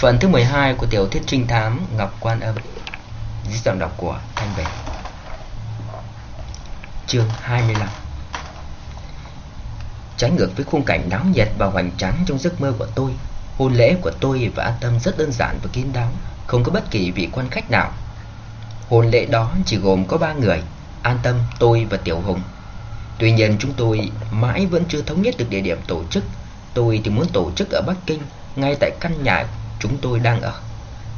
Phần thứ 12 của tiểu thuyết trinh thám Ngọc Quan Âm Dưới giọng đọc của Thanh Bể Chương 25 Trái ngược với khung cảnh náo nhiệt và hoành tráng trong giấc mơ của tôi Hôn lễ của tôi và An Tâm rất đơn giản và kín đáo Không có bất kỳ vị quan khách nào. Hôn lễ đó chỉ gồm có ba người An Tâm, tôi và Tiểu Hùng. Tuy nhiên chúng tôi mãi vẫn chưa thống nhất được địa điểm tổ chức. Tôi thì muốn tổ chức ở Bắc Kinh Ngay tại căn nhà chúng tôi đang ở.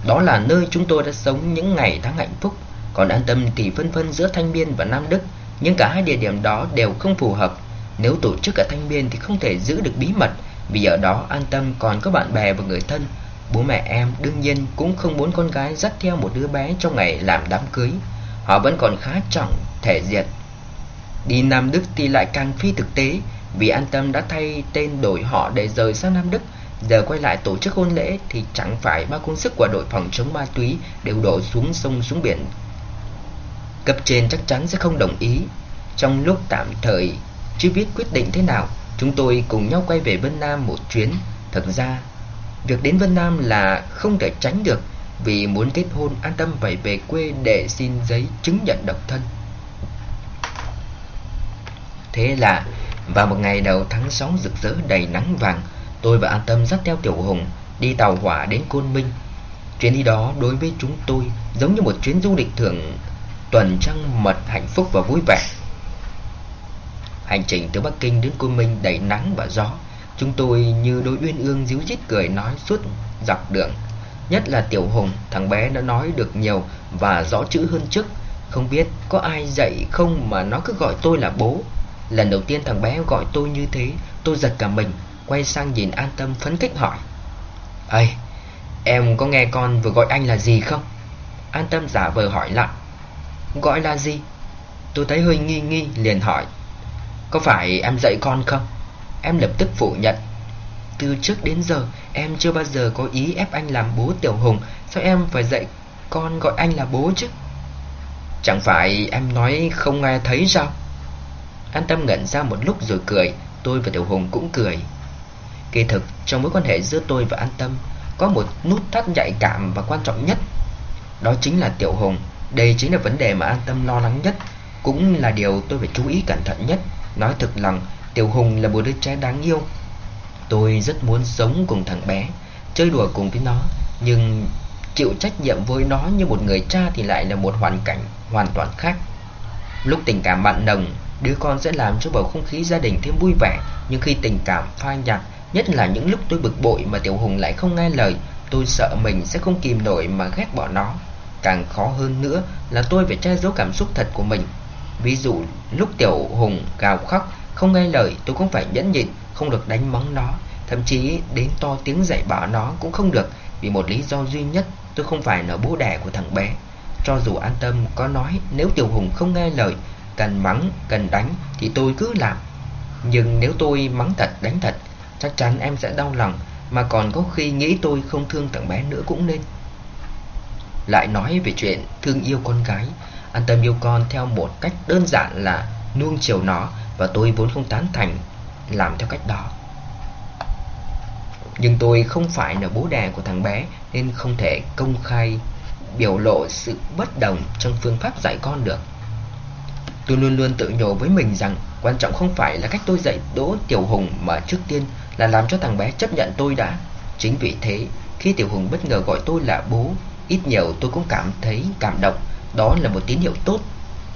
Đó là nơi chúng tôi đã sống những ngày tháng hạnh phúc, Còn An Tâm thì phân phân giữa Thanh Biên và Nam Đức. Nhưng cả hai địa điểm đó đều không phù hợp. Nếu tổ chức ở Thanh Biên thì không thể giữ được bí mật, Vì ở đó An Tâm còn có bạn bè và người thân. Bố mẹ em đương nhiên cũng không muốn con gái dắt theo một đứa bé trong ngày làm đám cưới. Họ vẫn còn khá trọng thể diện. Đi Nam Đức thì lại càng phi thực tế, Vì an tâm đã thay tên đổi họ để rời sang Nam Đức. Giờ quay lại tổ chức hôn lễ thì chẳng phải bao công sức của đội phòng chống ma túy đều đổ xuống sông xuống biển. Cấp trên chắc chắn sẽ không đồng ý. Trong lúc tạm thời chưa biết quyết định thế nào, chúng tôi cùng nhau quay về Vân Nam một chuyến. Thật ra, việc đến Vân Nam là không thể tránh được vì muốn kết hôn an tâm phải về quê để xin giấy chứng nhận độc thân. Thế là vào một ngày đầu tháng 6 rực rỡ đầy nắng vàng, tôi và An Tâm dắt theo Tiểu Hùng đi tàu hỏa đến Côn Minh. Chuyến đi đó đối với chúng tôi giống như một chuyến du lịch thưởng tuần trăng mật hạnh phúc và vui vẻ. Hành trình từ Bắc Kinh đến Côn Minh đầy nắng và gió, chúng tôi như đôi uyên ương díu dít cười nói suốt dọc đường. Nhất là Tiểu Hùng, thằng bé đã nói được nhiều và rõ chữ hơn trước. Không biết có ai dạy không mà nó cứ gọi tôi là bố. Lần đầu tiên thằng bé gọi tôi như thế, tôi giật cả mình, quay sang nhìn an tâm phấn khích hỏi. Ây, em có nghe con vừa gọi anh là gì không? An tâm giả vờ hỏi lại. Gọi là gì? Tôi thấy hơi nghi nghi liền hỏi. Có phải em dạy con không? Em lập tức phủ nhận. Từ trước đến giờ em chưa bao giờ có ý ép anh làm bố Tiểu Hùng Sao em phải dạy con gọi anh là bố chứ Chẳng phải em nói không nghe thấy sao An tâm ngẩn ra một lúc rồi cười Tôi và Tiểu Hùng cũng cười Kỳ thực, trong mối quan hệ giữa tôi và An Tâm, Có một nút thắt nhạy cảm và quan trọng nhất. Đó chính là Tiểu Hùng. Đây chính là vấn đề mà An Tâm lo lắng nhất, Cũng là điều tôi phải chú ý cẩn thận nhất. Nói thực lòng, Tiểu Hùng là một đứa trẻ đáng yêu. Tôi rất muốn sống cùng thằng bé, Chơi đùa cùng với nó, Nhưng chịu trách nhiệm với nó như một người cha Thì lại là một hoàn cảnh hoàn toàn khác. Lúc tình cảm mặn nồng, Đứa con sẽ làm cho bầu không khí gia đình thêm vui vẻ, Nhưng khi tình cảm phai nhạt Nhất là những lúc tôi bực bội mà Tiểu Hùng lại không nghe lời Tôi sợ mình sẽ không kìm nổi mà ghét bỏ nó. Càng khó hơn nữa là tôi phải che giấu cảm xúc thật của mình. Ví dụ lúc Tiểu Hùng gào khóc Không nghe lời tôi cũng phải nhẫn nhịn Không được đánh mắng nó. Thậm chí đến to tiếng dạy bảo nó cũng không được Vì một lý do duy nhất Tôi không phải là bố đẻ của thằng bé. Cho dù an tâm có nói Nếu Tiểu Hùng không nghe lời Cần mắng, cần đánh Thì tôi cứ làm. Nhưng nếu tôi mắng thật, đánh thật Chắc chắn em sẽ đau lòng, Mà còn có khi nghĩ tôi không thương thằng bé nữa cũng nên. Lại nói về chuyện thương yêu con gái, An tâm yêu con theo một cách đơn giản là nuông chiều nó Và tôi vốn không tán thành làm theo cách đó. Nhưng tôi không phải là bố đẻ của thằng bé Nên không thể công khai biểu lộ sự bất đồng trong phương pháp dạy con được. Tôi luôn luôn tự nhủ với mình rằng Quan trọng không phải là cách tôi dạy Đỗ Tiểu Hùng Mà trước tiên là làm cho thằng bé chấp nhận tôi đã. Chính vì thế, Khi Tiểu Hùng bất ngờ gọi tôi là bố, Ít nhiều tôi cũng cảm thấy cảm động. Đó là một tín hiệu tốt.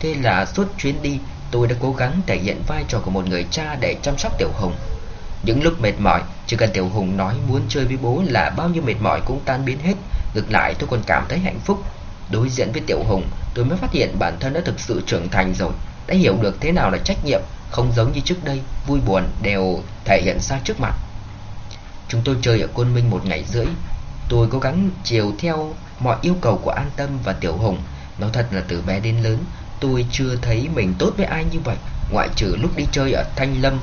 Thế là suốt chuyến đi, Tôi đã cố gắng thể hiện vai trò của một người cha Để chăm sóc Tiểu Hùng. Những lúc mệt mỏi, Chỉ cần Tiểu Hùng nói muốn chơi với bố Là bao nhiêu mệt mỏi cũng tan biến hết. Ngược lại, tôi còn cảm thấy hạnh phúc. Đối diện với Tiểu Hùng, Tôi mới phát hiện bản thân đã thực sự trưởng thành rồi. Đã hiểu được thế nào là trách nhiệm không giống như trước đây, Vui buồn đều thể hiện ra trước mặt. Chúng tôi chơi ở Côn Minh một ngày rưỡi. Tôi cố gắng chiều theo mọi yêu cầu của An Tâm và Tiểu Hùng Nói thật là từ bé đến lớn, Tôi chưa thấy mình tốt với ai như vậy. Ngoại trừ lúc đi chơi ở Thanh Lâm,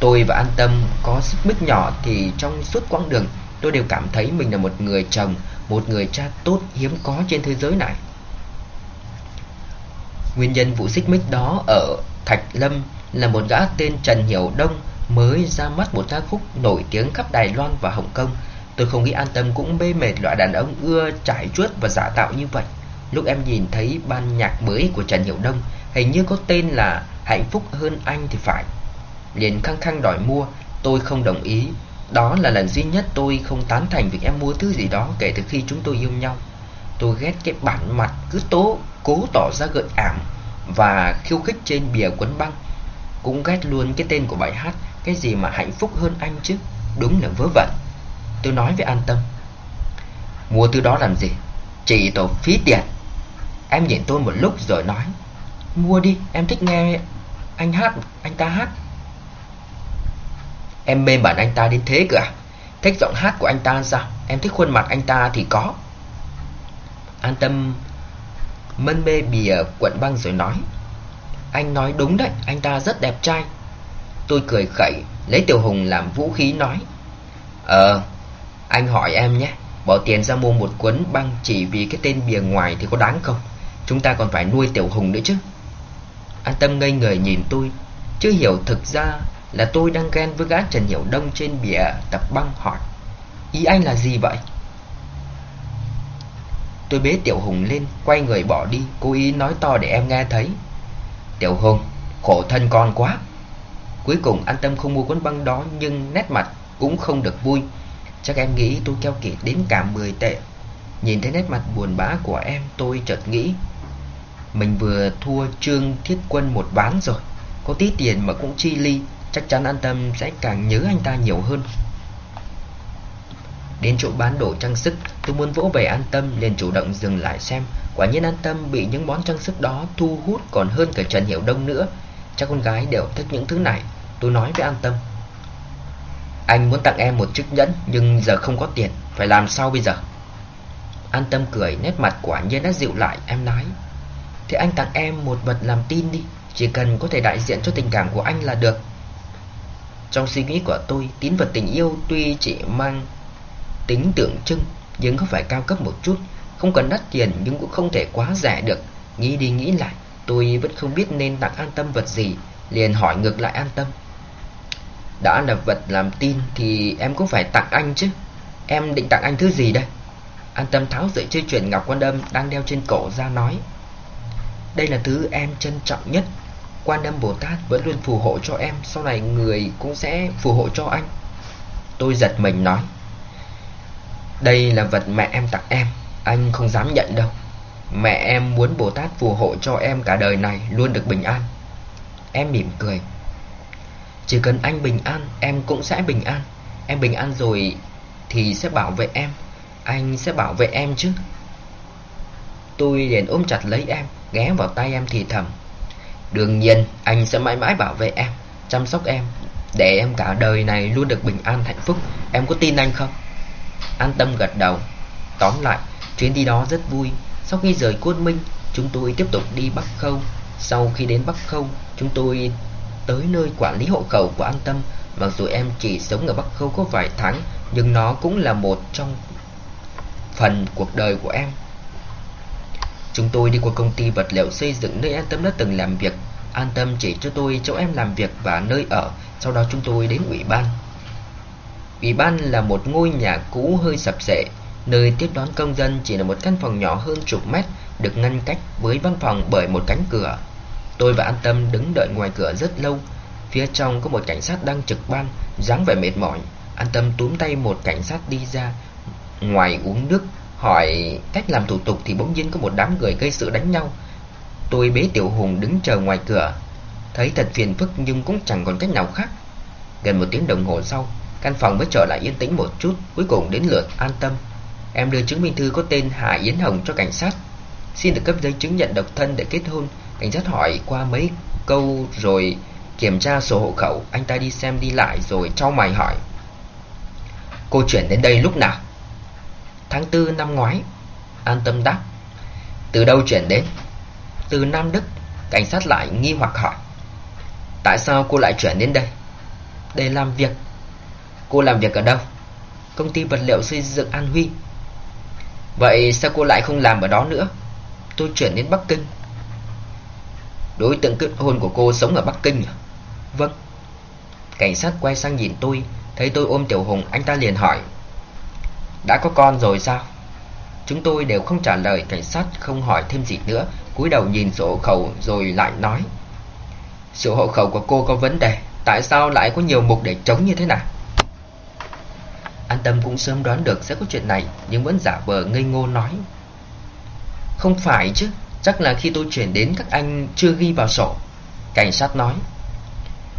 Tôi và An Tâm có xích mích nhỏ Thì trong suốt quãng đường, Tôi đều cảm thấy mình là một người chồng, Một người cha tốt hiếm có trên thế giới này. Nguyên nhân vụ xích mích đó ở Thạch Lâm là một gã tên Trần Hiểu Đông mới ra mắt một ca khúc nổi tiếng khắp Đài Loan và Hồng Kông. Tôi không nghĩ an tâm cũng mê mệt loại đàn ông ưa trải chuốt và giả tạo như vậy. Lúc em nhìn thấy ban nhạc mới của Trần Hiểu Đông, Hình như có tên là Hạnh phúc hơn anh thì phải. Liền khăng khăng đòi mua, Tôi không đồng ý. Đó là lần duy nhất tôi không tán thành việc em mua thứ gì đó kể từ khi chúng tôi yêu nhau. Tôi ghét cái bản mặt cứ tố, cố tỏ ra gợi ảm Và khiêu khích trên bìa cuốn băng. Cũng ghét luôn cái tên của bài hát, Cái gì mà hạnh phúc hơn anh chứ? Đúng là vớ vẩn. Tôi nói với an tâm, Mua thứ đó làm gì? Chỉ tổ phí tiền. Em nhìn tôi một lúc rồi nói, Mua đi, em thích nghe anh hát, Anh ta hát. Em mê bản anh ta đến thế cơ à? Thích giọng hát của anh ta sao? Em thích khuôn mặt anh ta thì có. An tâm Mân mê bìa quận băng rồi nói anh nói đúng đấy, Anh ta rất đẹp trai. Tôi cười khẩy, Lấy Tiểu Hùng làm vũ khí nói. Ờ Anh hỏi em nhé, Bỏ tiền ra mua một cuốn băng chỉ vì cái tên bìa ngoài thì có đáng không? Chúng ta còn phải nuôi Tiểu Hùng nữa chứ. An tâm ngây người nhìn tôi, Chưa hiểu thực ra là tôi đang ghen với gã Trần Hiểu Đông trên bìa tập băng hỏi. Ý anh là gì vậy? Tôi bế Tiểu Hùng lên, Quay người bỏ đi, Cố ý nói to để em nghe thấy. Tiểu Hùng Khổ thân con quá. Cuối cùng an tâm không mua cuốn băng đó, Nhưng nét mặt cũng không được vui. Chắc em nghĩ tôi keo kiệt đến cả 10 tệ. Nhìn thấy nét mặt buồn bã của em, Tôi chợt nghĩ, Mình vừa thua Trương Thiết Quân một ván rồi. Có tí tiền mà cũng chi ly, Chắc chắn an tâm sẽ càng nhớ anh ta nhiều hơn. Đến chỗ bán đồ trang sức, Tôi muốn vỗ về an tâm, liền chủ động dừng lại xem. Quả nhiên an tâm bị những món trang sức đó thu hút còn hơn cả Trần Hiểu Đông nữa. Chắc con gái đều thích những thứ này. Tôi nói với an tâm. Anh muốn tặng em một chiếc nhẫn, Nhưng giờ không có tiền. Phải làm sao bây giờ? An tâm cười, nét mặt quả nhiên đã dịu lại. Em nói Thì anh tặng em một vật làm tin đi. Chỉ cần có thể đại diện cho tình cảm của anh là được. Trong suy nghĩ của tôi, Tín vật tình yêu tuy chỉ mang tính tượng trưng, Nhưng không phải cao cấp một chút. Không cần đắt tiền nhưng cũng không thể quá rẻ được. Nghĩ đi nghĩ lại, Tôi vẫn không biết nên tặng an tâm vật gì, Liền hỏi ngược lại an tâm. Đã là vật làm tin Thì em cũng phải tặng anh chứ. Em định tặng anh thứ gì đây? An tâm tháo sợi dây chuyển ngọc quan âm Đang đeo trên cổ ra nói. Đây là thứ em trân trọng nhất. Quan âm Bồ Tát vẫn luôn phù hộ cho em, Sau này người cũng sẽ phù hộ cho anh. Tôi giật mình nói. Đây là vật mẹ em tặng em. Anh không dám nhận đâu. Mẹ em muốn Bồ Tát phù hộ cho em cả đời này Luôn được bình an. Em mỉm cười. Chỉ cần anh bình an, Em cũng sẽ bình an. Em bình an rồi Thì sẽ bảo vệ em. Anh sẽ bảo vệ em chứ. Tôi liền ôm chặt lấy em, Ghé vào tay em thì thầm. Đương nhiên, anh sẽ mãi mãi bảo vệ em, Chăm sóc em, Để em cả đời này luôn được bình an hạnh phúc. Em có tin anh không? An tâm gật đầu. Tóm lại chuyến đi đó rất vui. Sau khi rời Côn Minh, Chúng tôi tiếp tục đi Bắc Khâu. Sau khi đến Bắc Khâu, Chúng tôi tới nơi quản lý hộ khẩu của An Tâm. Mặc dù em chỉ sống ở Bắc Khâu có vài tháng, Nhưng nó cũng là một trong phần cuộc đời của em. Chúng tôi đi qua công ty vật liệu xây dựng nơi An Tâm đã từng làm việc. An Tâm chỉ cho tôi chỗ em làm việc và nơi ở. Sau đó chúng tôi đến ủy ban. Ủy ban là một ngôi nhà cũ hơi sập sệ. Nơi tiếp đón công dân chỉ là một căn phòng nhỏ hơn chục mét, Được ngăn cách với văn phòng bởi một cánh cửa. Tôi và An Tâm đứng đợi ngoài cửa rất lâu. Phía trong có một cảnh sát đang trực ban, dáng vẻ mệt mỏi. An Tâm túm tay một cảnh sát đi ra, Ngoài uống nước, Hỏi cách làm thủ tục thì bỗng nhiên có một đám người gây sự đánh nhau. Tôi bế Tiểu Hùng đứng chờ ngoài cửa. Thấy thật phiền phức nhưng cũng chẳng còn cách nào khác. Gần một tiếng đồng hồ sau, Căn phòng mới trở lại yên tĩnh một chút, Cuối cùng đến lượt an tâm. Em đưa chứng minh thư có tên Hà Yến Hồng cho cảnh sát. Xin được cấp giấy chứng nhận độc thân để kết hôn. Cảnh sát hỏi qua mấy câu rồi kiểm tra sổ hộ khẩu. Anh ta đi xem đi lại rồi trao mày hỏi. Cô chuyển đến đây lúc nào? Tháng 4 năm ngoái. An tâm đáp. Từ đâu chuyển đến? Từ Nam Đức. Cảnh sát lại nghi hoặc hỏi. Tại sao cô lại chuyển đến đây? Để làm việc. Cô làm việc ở đâu? Công ty vật liệu xây dựng An Huy. Vậy sao cô lại không làm ở đó nữa? Tôi chuyển đến Bắc Kinh Đối tượng kết hôn của cô sống ở Bắc Kinh à? Vâng Cảnh sát quay sang nhìn tôi Thấy tôi ôm Tiểu Hùng Anh ta liền hỏi Đã có con rồi sao? Chúng tôi đều không trả lời, cảnh sát không hỏi thêm gì nữa, cúi đầu nhìn sổ hộ khẩu rồi lại nói. Sổ hộ khẩu của cô có vấn đề, tại sao lại có nhiều mục để chống như thế này? An Tâm cũng sớm đoán được sẽ có chuyện này, nhưng vẫn giả vờ ngây ngô nói. Không phải chứ, chắc là khi tôi chuyển đến các anh chưa ghi vào sổ. Cảnh sát nói.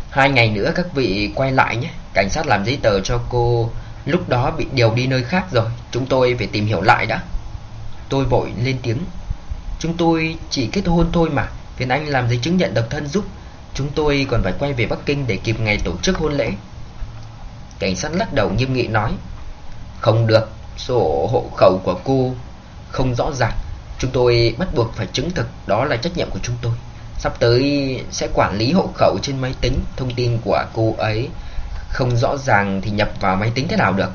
Hai ngày nữa các vị quay lại nhé, cảnh sát làm giấy tờ cho cô lúc đó bị điều đi nơi khác rồi, chúng tôi phải tìm hiểu lại đã. Tôi vội lên tiếng. Chúng tôi chỉ kết hôn thôi mà, phiền anh làm giấy chứng nhận độc thân giúp. Chúng tôi còn phải quay về Bắc Kinh để kịp ngày tổ chức hôn lễ. Cảnh sát lắc đầu nghiêm nghị nói Không được, sổ hộ khẩu của cô không rõ ràng. Chúng tôi bắt buộc phải chứng thực đó là trách nhiệm của chúng tôi. Sắp tới sẽ quản lý hộ khẩu trên máy tính Thông tin của cô ấy không rõ ràng thì nhập vào máy tính thế nào được?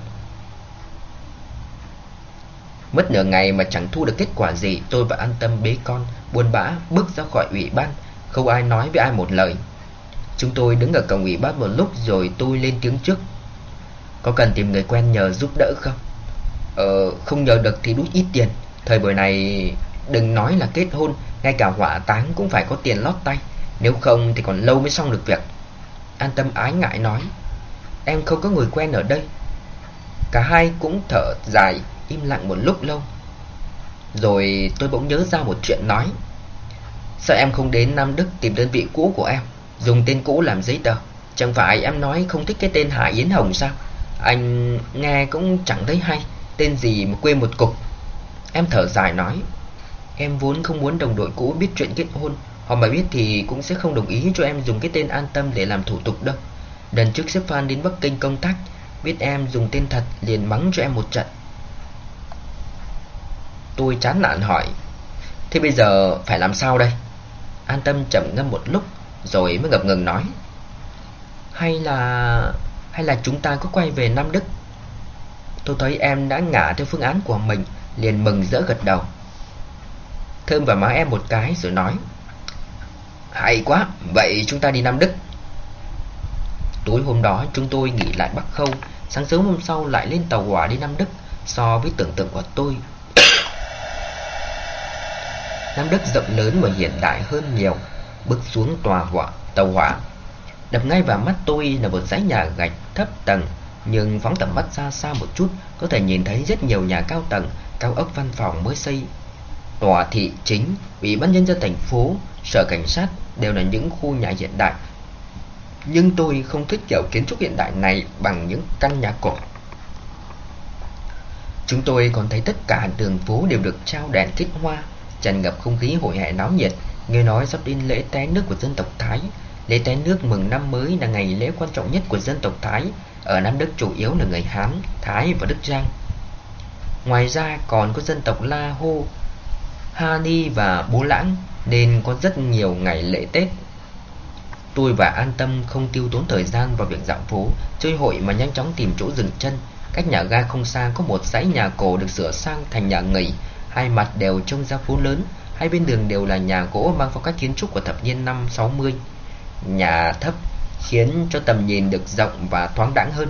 Mất nửa ngày mà chẳng thu được kết quả gì Tôi và an tâm bế con Buồn bã bước ra khỏi ủy ban. Không ai nói với ai một lời. Chúng tôi đứng ở cổng ủy ban một lúc rồi tôi lên tiếng trước có cần tìm người quen nhờ giúp đỡ không? Ờ, không nhờ được thì đút ít tiền. Thời buổi này đừng nói là kết hôn Ngay cả hỏa táng cũng phải có tiền lót tay. Nếu không thì còn lâu mới xong được việc. An tâm ái ngại nói Em không có người quen ở đây. Cả hai cũng thở dài Im lặng một lúc lâu. Rồi tôi bỗng nhớ ra một chuyện nói Sao em không đến Nam Đức tìm đơn vị cũ của em Dùng tên cũ làm giấy tờ? Chẳng phải em nói không thích cái tên Hạ Yến Hồng sao? Anh nghe cũng chẳng thấy hay, Tên gì mà quê một cục. Em thở dài nói, Em vốn không muốn đồng đội cũ biết chuyện kết hôn. Họ mà biết thì cũng sẽ không đồng ý cho em dùng cái tên an tâm để làm thủ tục đâu. Lần trước sếp Phan đến Bắc Kinh công tác, Biết em dùng tên thật liền mắng cho em một trận. Tôi chán nản hỏi, Thế bây giờ phải làm sao đây? An tâm chậm ngâm một lúc, Rồi mới ngập ngừng nói, Hay là hay là chúng ta có quay về Nam Đức? Tôi thấy em đã ngả theo phương án của mình Liền mừng rỡ gật đầu. Thơm vào má em một cái rồi nói Hay quá Vậy chúng ta đi Nam Đức. Tối hôm đó chúng tôi nghỉ lại Bắc Khâu Sáng sớm hôm sau lại lên tàu hỏa đi Nam Đức So với tưởng tượng của tôi. Nam Đức rộng lớn và hiện đại hơn nhiều Bước xuống tòa hỏa, tàu hỏa. Đập ngay vào mắt tôi là một dãy nhà gạch thấp tầng Nhưng phóng tầm mắt xa xa một chút Có thể nhìn thấy rất nhiều nhà cao tầng Cao ốc văn phòng mới xây. Tòa thị chính, Ủy ban nhân dân thành phố Sở cảnh sát đều là những khu nhà hiện đại. Nhưng tôi không thích kiểu kiến trúc hiện đại này Bằng những căn nhà cổ. Chúng tôi còn thấy tất cả đường phố đều được trao đèn kích hoa Tràn ngập không khí hội hè náo nhiệt Nghe nói sắp đến lễ té nước của dân tộc Thái. Lễ tế nước mừng năm mới là ngày lễ quan trọng nhất của dân tộc Thái Ở Nam Đức chủ yếu là người Hán, Thái và Đức Giang. Ngoài ra còn có dân tộc La Hô, Hani và Bố Lãng Nên có rất nhiều ngày lễ Tết. Tôi và An Tâm không tiêu tốn thời gian vào việc dạo phố Chơi hội mà nhanh chóng tìm chỗ dừng chân. Cách nhà ga không xa có một dãy nhà cổ được sửa sang thành nhà nghỉ. Hai mặt đều trông ra phố lớn Hai bên đường đều là nhà gỗ mang phong cách kiến trúc của thập niên năm 60 nhà thấp khiến cho tầm nhìn được rộng và thoáng đãng hơn.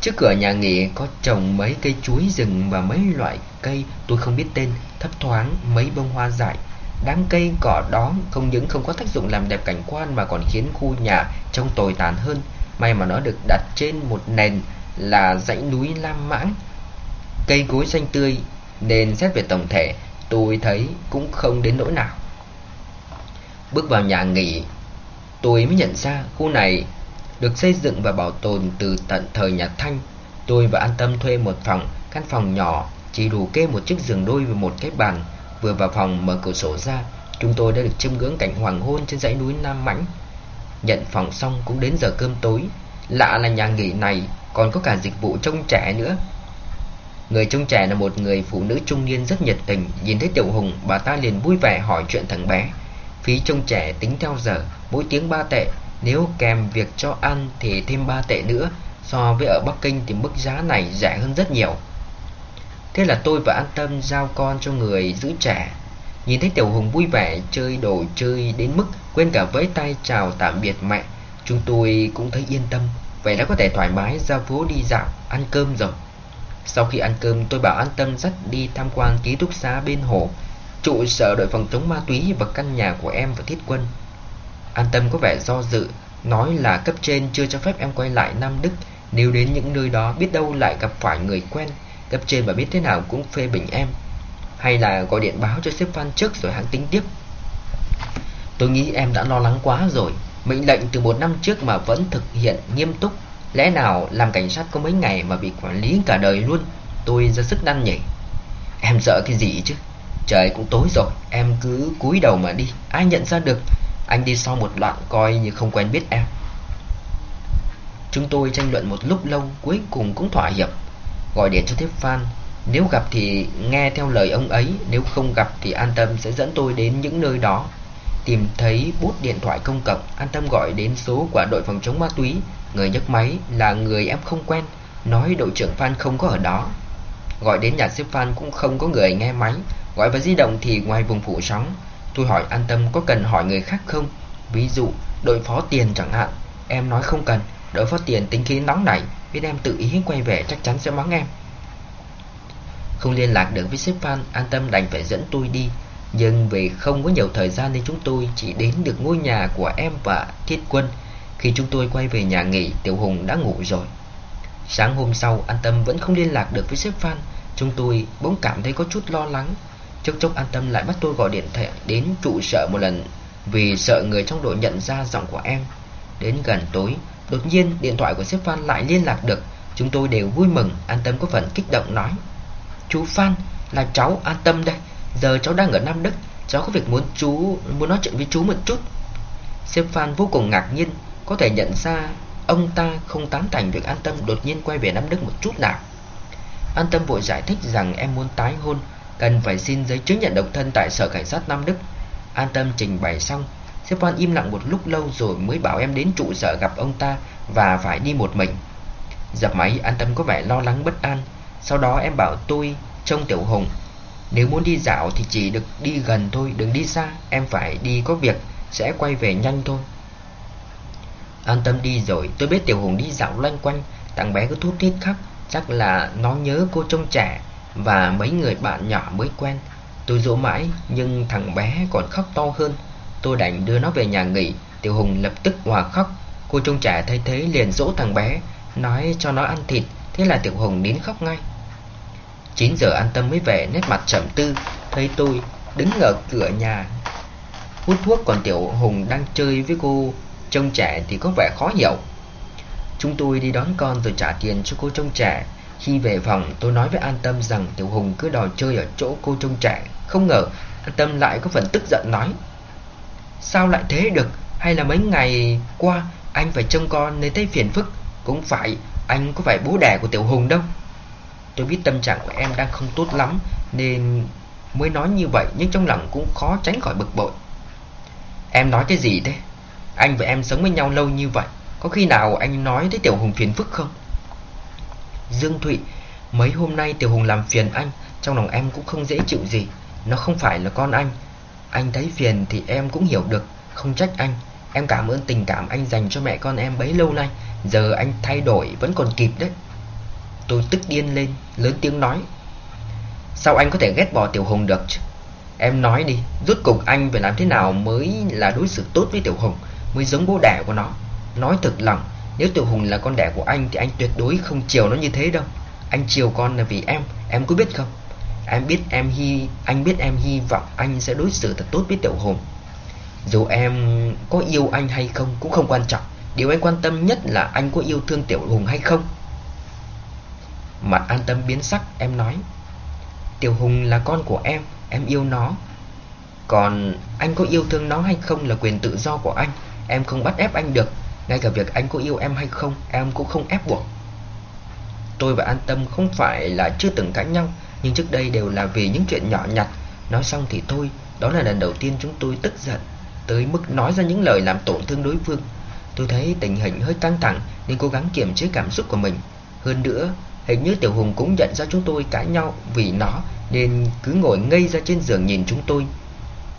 Trước cửa nhà nghỉ có trồng mấy cây chuối rừng và mấy loại cây tôi không biết tên, thấp thoáng mấy bông hoa dại. Đám cây cỏ đó không những không có tác dụng làm đẹp cảnh quan mà còn khiến khu nhà trông tồi tàn hơn. May mà nó được đặt trên một nền là dãy núi Lam Mãng. Cây cối xanh tươi nên xét về tổng thể tôi thấy cũng không đến nỗi nào. Bước vào nhà nghỉ Tôi mới nhận ra khu này được xây dựng và bảo tồn từ tận thời nhà Thanh. Tôi và An Tâm thuê một phòng, căn phòng nhỏ, chỉ đủ kê một chiếc giường đôi và một cái bàn. Vừa vào phòng mở cửa sổ ra, chúng tôi đã được chiêm ngưỡng cảnh hoàng hôn trên dãy núi Nam Mãnh. Nhận phòng xong cũng đến giờ cơm tối. Lạ là nhà nghỉ này còn có cả dịch vụ trông trẻ nữa. Người trông trẻ là một người phụ nữ trung niên rất nhiệt tình, nhìn thấy Tiểu Hùng, bà ta liền vui vẻ hỏi chuyện thằng bé. Phí trông trẻ tính theo giờ, mỗi tiếng 3 tệ, nếu kèm việc cho ăn thì thêm 3 tệ nữa, so với ở Bắc Kinh thì mức giá này rẻ hơn rất nhiều. Thế là tôi và An Tâm giao con cho người giữ trẻ. Nhìn thấy Tiểu Hùng vui vẻ chơi đồ chơi đến mức quên cả với tay chào tạm biệt mẹ, chúng tôi cũng thấy yên tâm, vậy đã có thể thoải mái ra phố đi dạo, ăn cơm rồi. Sau khi ăn cơm tôi bảo an tâm dắt đi tham quan ký túc xá bên hồ Trụ sở đội phòng chống ma túy và căn nhà của em và thiết quân. An tâm có vẻ do dự, Nói là cấp trên chưa cho phép em quay lại Nam Đức. Nếu đến những nơi đó, biết đâu lại gặp phải người quen. Cấp trên mà biết thế nào cũng phê bình em. Hay là gọi điện báo cho sếp Phan trước rồi hãng tính tiếp. Tôi nghĩ em đã lo lắng quá rồi. Mệnh lệnh từ một năm trước mà vẫn thực hiện nghiêm túc. Lẽ nào làm cảnh sát có mấy ngày mà bị quản lý cả đời luôn? Tôi ra sức năn nhỉ. Em sợ cái gì chứ? Trời cũng tối rồi. Em cứ cúi đầu mà đi. Ai nhận ra được? Anh đi sau một đoạn coi như không quen biết em. Chúng tôi tranh luận một lúc lâu, Cuối cùng cũng thỏa hiệp. Gọi điện cho tiếp Phan Nếu gặp thì nghe theo lời ông ấy, Nếu không gặp thì an tâm sẽ dẫn tôi đến những nơi đó. Tìm thấy bút điện thoại công cộng, An tâm gọi đến số của đội phòng chống ma túy. Người nhấc máy là người em không quen, Nói đội trưởng Phan không có ở đó. Gọi đến nhà xếp Phan cũng không có người nghe máy. Gọi vào di động thì ngoài vùng phủ sóng, Tôi hỏi an tâm có cần hỏi người khác không? Ví dụ, đội phó tiền chẳng hạn. Em nói không cần, Đội phó tiền tính khí nóng nảy, Biết em tự ý quay về chắc chắn sẽ mắng em. Không liên lạc được với sếp Phan, An tâm đành phải dẫn tôi đi. Nhưng vì không có nhiều thời gian Nên chúng tôi chỉ đến được ngôi nhà của em và Thiết Quân. Khi chúng tôi quay về nhà nghỉ, Tiểu Hùng đã ngủ rồi. Sáng hôm sau, An Tâm vẫn không liên lạc được với sếp Phan. Chúng tôi bỗng cảm thấy có chút lo lắng. Chốc chốc An Tâm lại bắt tôi gọi điện thoại đến trụ sở một lần, Vì sợ người trong đội nhận ra giọng của em. Đến gần tối, Đột nhiên điện thoại của sếp Phan lại liên lạc được. Chúng tôi đều vui mừng, An Tâm có phần kích động nói, Chú Phan, là cháu An Tâm đây. Giờ cháu đang ở Nam Đức, Cháu có việc muốn chú, muốn nói chuyện với chú một chút. Sếp Phan vô cùng ngạc nhiên, Có thể nhận ra ông ta không tán thành việc An Tâm đột nhiên quay về Nam Đức một chút nào. An Tâm vội giải thích rằng em muốn tái hôn Cần phải xin giấy chứng nhận độc thân tại sở cảnh sát Nam Đức. An Tâm trình bày xong, Sếp quan im lặng một lúc lâu rồi mới bảo em đến trụ sở gặp ông ta Và phải đi một mình. Dập máy, An Tâm có vẻ lo lắng bất an. Sau đó em bảo tôi, trông Tiểu Hùng, Nếu muốn đi dạo thì chỉ được đi gần thôi, Đừng đi xa, Em phải đi có việc, Sẽ quay về nhanh thôi. An tâm đi rồi, Tôi biết Tiểu Hùng đi dạo loanh quanh, Thằng bé cứ thút thít khóc, Chắc là nó nhớ cô trông trẻ. Và mấy người bạn nhỏ mới quen. Tôi dỗ mãi, Nhưng thằng bé còn khóc to hơn. Tôi đành đưa nó về nhà nghỉ. Tiểu Hùng lập tức hòa khóc. Cô trông trẻ thấy thế liền dỗ thằng bé, Nói cho nó ăn thịt. Thế là Tiểu Hùng đến khóc ngay. 9 giờ an tâm mới về, nét mặt trầm tư, Thấy tôi đứng ở cửa nhà. Hút thuốc còn Tiểu Hùng đang chơi với cô. Trông trẻ thì có vẻ khó hiểu. Chúng tôi đi đón con rồi trả tiền cho cô trông trẻ. Khi về phòng, tôi nói với An Tâm rằng Tiểu Hùng cứ đòi chơi ở chỗ cô trông trẻ. Không ngờ, An Tâm lại có phần tức giận nói, Sao lại thế được? Hay là mấy ngày qua anh phải trông con nên thấy phiền phức? Cũng phải anh có phải bố đẻ của Tiểu Hùng đâu. Tôi biết tâm trạng của em đang không tốt lắm Nên mới nói như vậy, Nhưng trong lòng cũng khó tránh khỏi bực bội. Em nói cái gì thế? Anh và em sống với nhau lâu như vậy, Có khi nào anh nói thấy Tiểu Hùng phiền phức không? Dương Thụy, Mấy hôm nay Tiểu Hùng làm phiền anh, Trong lòng em cũng không dễ chịu gì. Nó không phải là con anh. Anh thấy phiền thì em cũng hiểu được, Không trách anh. Em cảm ơn tình cảm anh dành cho mẹ con em bấy lâu nay. Giờ anh thay đổi vẫn còn kịp đấy. Tôi tức điên lên, Lớn tiếng nói, Sao anh có thể ghét bỏ Tiểu Hùng được chứ? Em nói đi, Rốt cục anh phải làm thế nào mới là đối xử tốt với Tiểu Hùng, Mới giống bố đẻ của nó? Nói thật lòng nếu Tiểu Hùng là con đẻ của anh Thì anh tuyệt đối không chiều nó như thế đâu. Anh chiều con là vì em. Em có biết không? Em biết em hy, Anh biết em hy vọng anh sẽ đối xử thật tốt với Tiểu Hùng. Dù em có yêu anh hay không Cũng không quan trọng. Điều anh quan tâm nhất là anh có yêu thương Tiểu Hùng hay không. Mặt an tâm biến sắc, em nói, Tiểu Hùng là con của em Em yêu nó. Còn anh có yêu thương nó hay không là quyền tự do của anh. Em không bắt ép anh được. Ngay cả việc anh có yêu em hay không, Em cũng không ép buộc. Tôi và An Tâm không phải là chưa từng cãi nhau, Nhưng trước đây đều là vì những chuyện nhỏ nhặt. Nói xong thì thôi, Đó là lần đầu tiên chúng tôi tức giận, Tới mức nói ra những lời làm tổn thương đối phương. Tôi thấy tình hình hơi căng thẳng, Nên cố gắng kiềm chế cảm xúc của mình. Hơn nữa, Hình như Tiểu Hùng cũng nhận ra chúng tôi cãi nhau vì nó, Nên cứ ngồi ngây ra trên giường nhìn chúng tôi.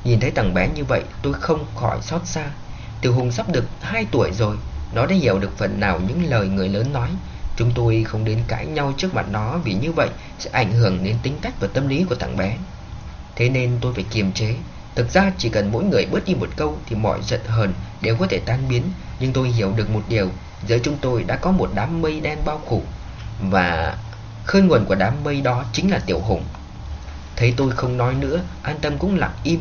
Nhìn thấy thằng bé như vậy, tôi không khỏi xót xa. Tiểu Hùng sắp được 2 tuổi rồi Nó đã hiểu được phần nào những lời người lớn nói Chúng tôi không đến cãi nhau trước mặt nó vì như vậy sẽ ảnh hưởng đến tính cách và tâm lý của thằng bé. Thế nên tôi phải kiềm chế. Thực ra chỉ cần mỗi người bớt đi một câu thì mọi giận hờn đều có thể tan biến. Nhưng tôi hiểu được một điều, giữa chúng tôi đã có một đám mây đen bao phủ. Và khơi nguồn của đám mây đó chính là Tiểu Hùng. Thấy tôi không nói nữa, an tâm cũng lặng im.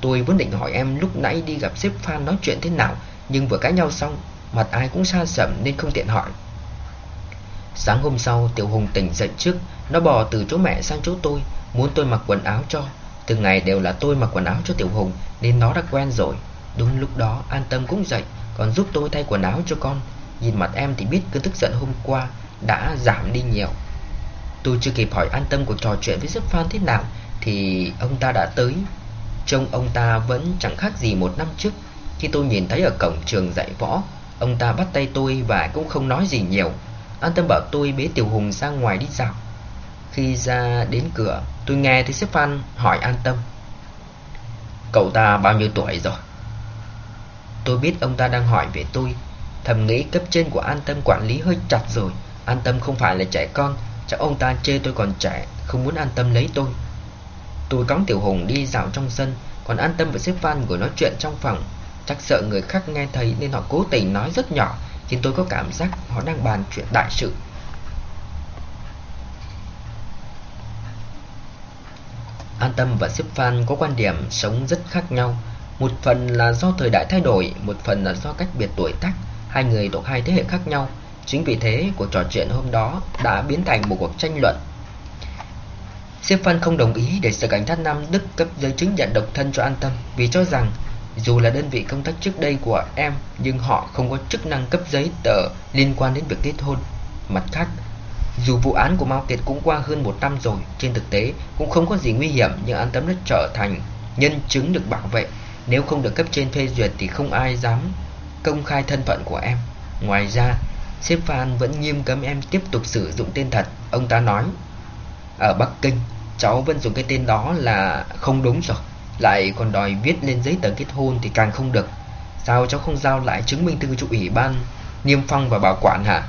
Tôi vốn định hỏi em lúc nãy đi gặp sếp Phan nói chuyện thế nào, nhưng vừa cãi nhau xong, mặt ai cũng xa sầm nên không tiện hỏi. Sáng hôm sau Tiểu Hùng tỉnh dậy trước Nó bò từ chỗ mẹ sang chỗ tôi Muốn tôi mặc quần áo cho. Từng ngày đều là tôi mặc quần áo cho Tiểu Hùng Nên nó đã quen rồi. Đúng lúc đó An Tâm cũng dậy Còn giúp tôi thay quần áo cho con. Nhìn mặt em thì biết cơn tức giận hôm qua Đã giảm đi nhiều. Tôi chưa kịp hỏi An Tâm cuộc trò chuyện với sếp Phan thế nào Thì ông ta đã tới. Trông ông ta vẫn chẳng khác gì một năm trước. Khi tôi nhìn thấy ở cổng trường dạy võ, Ông ta bắt tay tôi và cũng không nói gì nhiều. An Tâm bảo tôi bế Tiểu Hùng ra ngoài đi dạo. Khi ra đến cửa, Tôi nghe thấy sếp Phan hỏi An Tâm, Cậu ta bao nhiêu tuổi rồi? Tôi biết ông ta đang hỏi về tôi. Thầm nghĩ cấp trên của An Tâm quản lý hơi chặt rồi. An Tâm không phải là trẻ con, Chắc ông ta chê tôi còn trẻ, Không muốn An Tâm lấy tôi. Tôi cõng Tiểu Hùng đi dạo trong sân Còn An Tâm và sếp Phan ngồi nói chuyện trong phòng Chắc sợ người khác nghe thấy Nên họ cố tình nói rất nhỏ khiến tôi có cảm giác họ đang bàn chuyện đại sự. An Tâm và Sếp Phan có quan điểm sống rất khác nhau. Một phần là do thời đại thay đổi, một phần là do cách biệt tuổi tác. Hai người thuộc hai thế hệ khác nhau. Chính vì thế, cuộc trò chuyện hôm đó đã biến thành một cuộc tranh luận. Siêu Phan không đồng ý để Sở Cảnh sát Nam Đức cấp giấy chứng nhận độc thân cho An Tâm vì cho rằng dù là đơn vị công tác trước đây của em, Nhưng họ không có chức năng cấp giấy tờ liên quan đến việc kết hôn. Mặt khác, Dù vụ án của Mao Kiệt cũng qua hơn một năm rồi, Trên thực tế cũng không có gì nguy hiểm Nhưng An Tâm đã trở thành nhân chứng được bảo vệ. Nếu không được cấp trên phê duyệt Thì không ai dám công khai thân phận của em. Ngoài ra Sếp Phan vẫn nghiêm cấm em tiếp tục sử dụng tên thật. Ông ta nói, Ở Bắc Kinh Cháu vẫn dùng cái tên đó là không đúng rồi. Lại còn đòi viết lên giấy tờ kết hôn thì càng không được. Sao cháu không giao lại chứng minh thư cho ủy ban Niêm phong và bảo quản hả?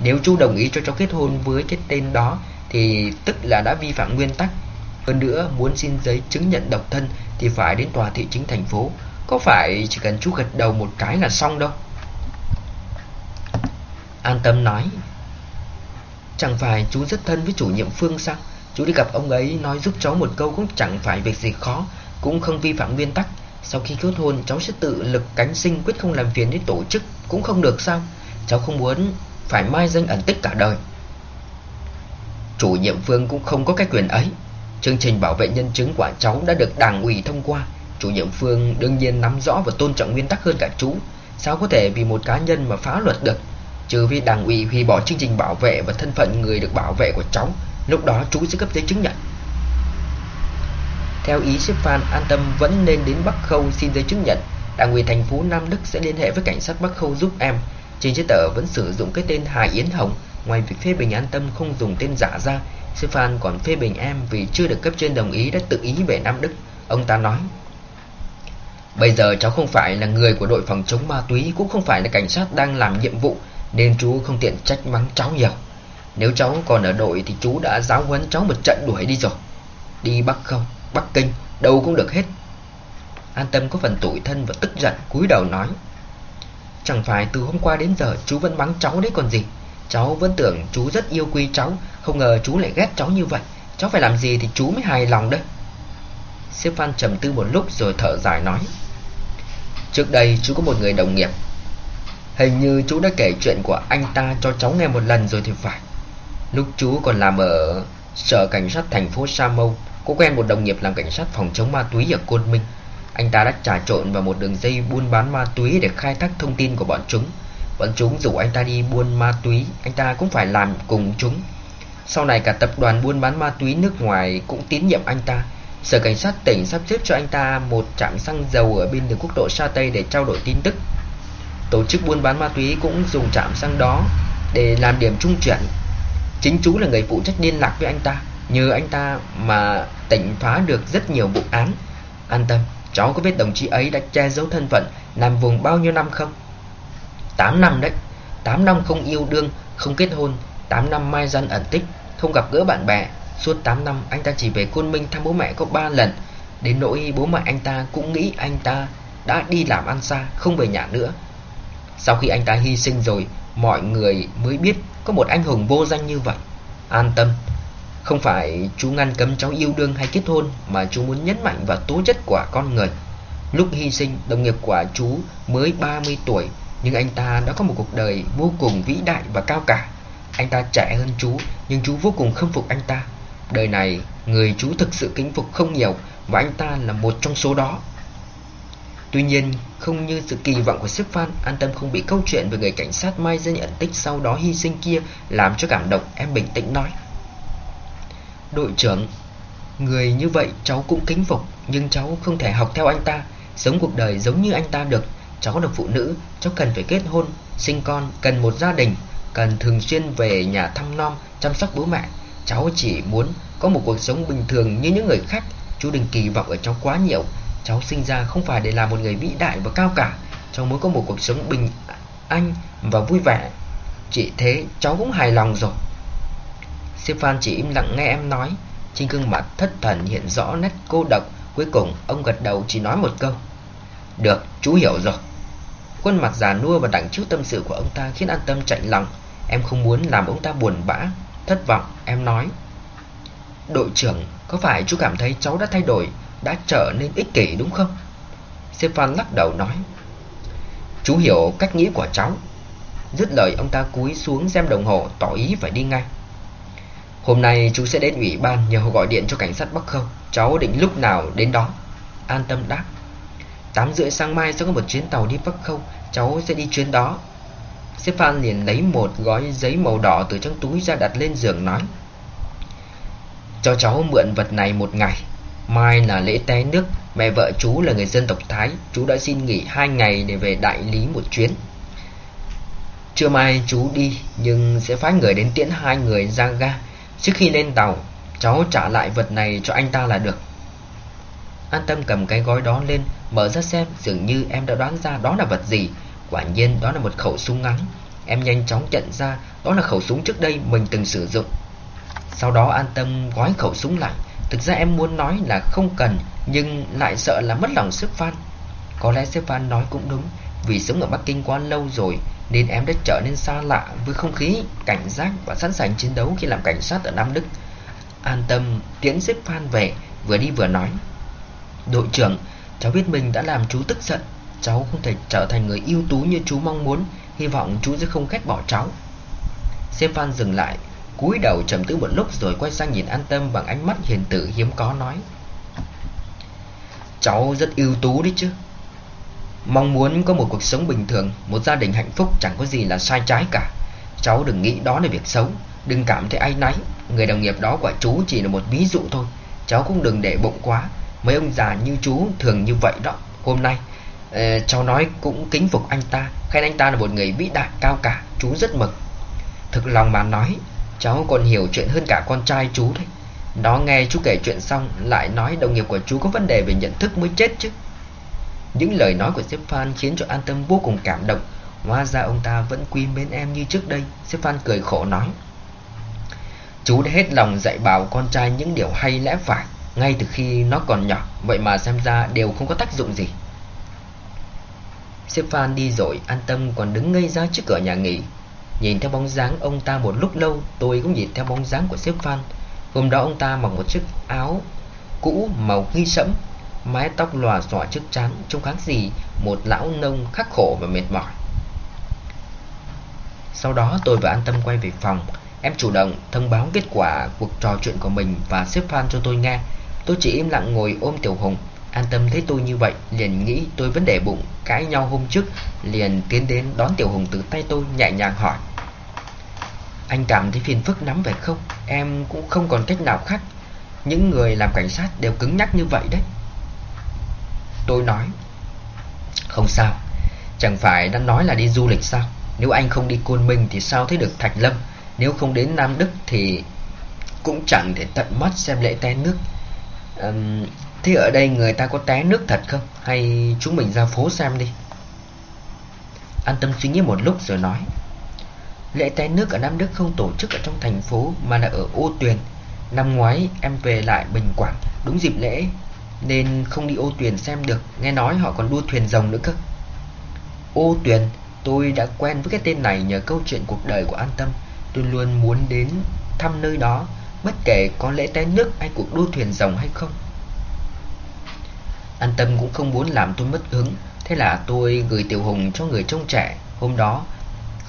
Nếu chú đồng ý cho cháu kết hôn với cái tên đó, Thì tức là đã vi phạm nguyên tắc. Hơn nữa, muốn xin giấy chứng nhận độc thân Thì phải đến tòa thị chính thành phố. Có phải chỉ cần chú gật đầu một cái là xong đâu? An tâm nói, Chẳng phải chú rất thân với chủ nhiệm Phương sao? Chú đi gặp ông ấy nói giúp cháu một câu cũng chẳng phải việc gì khó, cũng không vi phạm nguyên tắc. Sau khi kết hôn, cháu sẽ tự lực cánh sinh Quyết không làm phiền đến tổ chức, Cũng không được sao? Cháu không muốn phải mai danh ẩn tích cả đời. Chủ nhiệm Phương cũng không có cái quyền ấy. Chương trình bảo vệ nhân chứng của cháu đã được đảng ủy thông qua. Chủ nhiệm Phương đương nhiên nắm rõ và tôn trọng nguyên tắc hơn cả chú. Sao có thể vì một cá nhân mà phá luật được? Trừ vì đảng ủy hủy bỏ chương trình bảo vệ và thân phận người được bảo vệ của cháu Lúc đó chú sẽ cấp giấy chứng nhận theo ý sếp Phan, An Tâm vẫn nên đến Bắc Khâu xin giấy chứng nhận. Đảng ủy thành phố Nam Đức sẽ liên hệ với cảnh sát Bắc Khâu giúp em. Trên giấy tờ vẫn sử dụng cái tên Hà Yến Hồng. Ngoài việc phê bình An Tâm không dùng tên giả ra, sếp Phan còn phê bình em vì chưa được cấp trên đồng ý đã tự ý về Nam Đức. Ông ta nói, Bây giờ cháu không phải là người của đội phòng chống ma túy Cũng không phải là cảnh sát đang làm nhiệm vụ Nên chú không tiện trách mắng cháu nhiều nếu cháu còn ở đội thì chú đã giáo huấn cháu một trận đuổi đi rồi. Đi Bắc không, Bắc Kinh, đâu cũng được hết. An Tâm có phần tủi thân và tức giận, cúi đầu nói. Chẳng phải từ hôm qua đến giờ chú vẫn mắng cháu đấy còn gì. Cháu vẫn tưởng chú rất yêu quý cháu, Không ngờ chú lại ghét cháu như vậy. Cháu phải làm gì thì chú mới hài lòng đấy Sếp Phan trầm tư một lúc rồi thở dài nói. Trước đây chú có một người đồng nghiệp. Hình như chú đã kể chuyện của anh ta cho cháu nghe một lần rồi thì phải. Lúc chú còn làm ở sở cảnh sát thành phố Sa Mâu, Cô quen một đồng nghiệp làm cảnh sát phòng chống ma túy ở Côn Minh. Anh ta đã trà trộn vào một đường dây buôn bán ma túy để khai thác thông tin của bọn chúng. Bọn chúng rủ anh ta đi buôn ma túy, Anh ta cũng phải làm cùng chúng. Sau này cả tập đoàn buôn bán ma túy nước ngoài cũng tín nhiệm anh ta. Sở cảnh sát tỉnh sắp xếp cho anh ta một trạm xăng dầu ở bên đường quốc lộ Sa Tây để trao đổi tin tức. Tổ chức buôn bán ma túy cũng dùng trạm xăng đó để làm điểm trung chuyển. Chính chú là người phụ trách liên lạc với anh ta. Nhờ anh ta mà tỉnh phá được rất nhiều vụ án. An tâm, cháu có biết đồng chí ấy đã che giấu thân phận làm vùng bao nhiêu năm không? 8 năm đấy. 8 năm không yêu đương Không kết hôn. 8 năm mai dân ẩn tích Không gặp gỡ bạn bè. Suốt 8 năm anh ta chỉ về Côn Minh thăm bố mẹ có 3 lần. Đến nỗi bố mẹ anh ta cũng nghĩ anh ta đã đi làm ăn xa Không về nhà nữa. Sau khi anh ta hy sinh rồi Mọi người mới biết có một anh hùng vô danh như vậy. An tâm, Không phải chú ngăn cấm cháu yêu đương hay kết hôn Mà chú muốn nhấn mạnh vào tố chất của con người. Lúc hy sinh, đồng nghiệp của chú mới 30 tuổi, Nhưng anh ta đã có một cuộc đời vô cùng vĩ đại và cao cả. Anh ta trẻ hơn chú, Nhưng chú vô cùng khâm phục anh ta. Đời này, người chú thực sự kính phục không nhiều, Và anh ta là một trong số đó. Tuy nhiên, không như sự kỳ vọng của Sếp Phan, an tâm không bị câu chuyện về người cảnh sát Mai Dân ẩn tích sau đó hy sinh kia làm cho cảm động, em bình tĩnh nói. Đội trưởng, người như vậy cháu cũng kính phục, nhưng cháu không thể học theo anh ta, sống cuộc đời giống như anh ta được. Cháu là phụ nữ, cháu cần phải kết hôn, sinh con, cần một gia đình, cần thường xuyên về nhà thăm nom, chăm sóc bố mẹ. Cháu chỉ muốn có một cuộc sống bình thường như những người khác, chú đừng kỳ vọng ở cháu quá nhiều, Cháu sinh ra không phải để làm một người vĩ đại và cao cả. Cháu muốn có một cuộc sống bình an và vui vẻ. Chỉ thế cháu cũng hài lòng rồi. Stefan chỉ im lặng nghe em nói. Trên gương mặt thất thần hiện rõ nét cô độc. Cuối cùng ông gật đầu chỉ nói một câu. Được, chú hiểu rồi. Khuôn mặt già nua và đẳng trước tâm sự của ông ta khiến an tâm chạy lòng. Em không muốn làm ông ta buồn bã Thất vọng, em nói Đội trưởng, có phải chú cảm thấy cháu đã thay đổi đã trở nên ích kỷ đúng không? Stefan lắc đầu nói. Chú hiểu cách nghĩ của cháu. Dứt lời, ông ta cúi xuống xem đồng hồ, tỏ ý phải đi ngay. Hôm nay chú sẽ đến ủy ban nhờ gọi điện cho cảnh sát Bắc Khâu. Cháu định lúc nào đến đó? An tâm đáp. Tám rưỡi sáng mai sẽ có một chuyến tàu đi Bắc Khâu. Cháu sẽ đi chuyến đó. Stefan liền lấy một gói giấy màu đỏ từ trong túi ra đặt lên giường nói. Cho cháu mượn vật này một ngày. Mai là lễ té nước, Mẹ vợ chú là người dân tộc Thái, Chú đã xin nghỉ hai ngày để về đại lý một chuyến. Trưa mai chú đi, Nhưng sẽ phái người đến tiễn hai người ra ga. Trước khi lên tàu, Cháu trả lại vật này cho anh ta là được. An tâm cầm cái gói đó lên, Mở ra xem, Dường như em đã đoán ra đó là vật gì. Quả nhiên đó là một khẩu súng ngắn. Em nhanh chóng nhận ra Đó là khẩu súng trước đây mình từng sử dụng. Sau đó an tâm gói khẩu súng lại. Thực ra em muốn nói là không cần, Nhưng lại sợ là mất lòng sức Phan. Có lẽ sếp Phan nói cũng đúng, Vì sống ở Bắc Kinh quá lâu rồi, Nên em đã trở nên xa lạ với không khí, Cảnh giác và sẵn sàng chiến đấu Khi làm cảnh sát ở Nam Đức. An tâm, tiễn sếp Phan về, Vừa đi vừa nói. Đội trưởng, Cháu biết mình đã làm chú tức giận. Cháu không thể trở thành người ưu tú như chú mong muốn, Hy vọng chú sẽ không ghét bỏ cháu. Sếp Phan dừng lại cúi đầu trầm tư một lúc rồi quay sang nhìn an tâm bằng ánh mắt hiền tử hiếm có nói. Cháu rất ưu tú đấy chứ. Mong muốn có một cuộc sống bình thường một gia đình hạnh phúc chẳng có gì là sai trái cả. Cháu đừng nghĩ đó là việc xấu đừng cảm thấy ai náy. Người đồng nghiệp đó của chú chỉ là một ví dụ thôi. Cháu cũng đừng để bụng quá. Mấy ông già như chú thường như vậy đó. Hôm nay uh, cháu nói cũng kính phục anh ta khen anh ta là một người vĩ đại cao cả. Chú rất mừng. Thực lòng mà nói Cháu còn hiểu chuyện hơn cả con trai chú đấy. Nó nghe chú kể chuyện xong, Lại nói đồng nghiệp của chú có vấn đề về nhận thức mới chết chứ. Những lời nói của sếp Phan khiến cho An Tâm vô cùng cảm động. Hóa ra ông ta vẫn quý mến em như trước đây Sếp Phan cười khổ nói. Chú đã hết lòng dạy bảo con trai những điều hay lẽ phải, Ngay từ khi nó còn nhỏ, Vậy mà xem ra đều không có tác dụng gì. Sếp Phan đi rồi An Tâm còn đứng ngây ra trước cửa nhà nghỉ. Nhìn theo bóng dáng ông ta một lúc lâu, Tôi cũng nhìn theo bóng dáng của sếp Phan. Hôm đó ông ta mặc một chiếc áo cũ màu ghi sẫm, Mái tóc lòa xòa trước chán Trông khác gì một lão nông khắc khổ và mệt mỏi. Sau đó tôi và An Tâm quay về phòng. Em chủ động thông báo kết quả cuộc trò chuyện của mình và xếp fan cho tôi nghe. Tôi chỉ im lặng ngồi ôm Tiểu Hùng An Tâm thấy tôi như vậy, liền nghĩ tôi vấn đề bụng, Cãi nhau hôm trước, Liền tiến đến đón Tiểu Hùng từ tay tôi, nhẹ nhàng hỏi anh cảm thấy phiền phức lắm phải không? Em cũng không còn cách nào khác. Những người làm cảnh sát đều cứng nhắc như vậy đấy. Tôi nói Không sao Chẳng phải đã nói là đi du lịch sao? Nếu anh không đi Côn Minh thì sao thấy được Thạch Lâm? Nếu không đến Nam Đức thì Cũng chẳng thể tận mắt xem lễ té nước. Um, Thế ở đây người ta có té nước thật không? Hay chúng mình ra phố xem đi? An tâm suy nghĩ một lúc rồi nói Lễ té nước ở Nam Đức không tổ chức ở trong thành phố mà là ở ô tuyền. Năm ngoái em về lại Bình Quảng đúng dịp lễ nên không đi ô tuyền xem được, nghe nói họ còn đua thuyền rồng nữa cơ. Ô tuyền, tôi đã quen với cái tên này nhờ câu chuyện cuộc đời của An Tâm. Tôi luôn muốn đến thăm nơi đó, bất kể có lễ té nước hay cuộc đua thuyền rồng hay không. An Tâm cũng không muốn làm tôi mất hứng, thế là tôi gửi Tiểu Hùng cho người trông trẻ. Hôm đó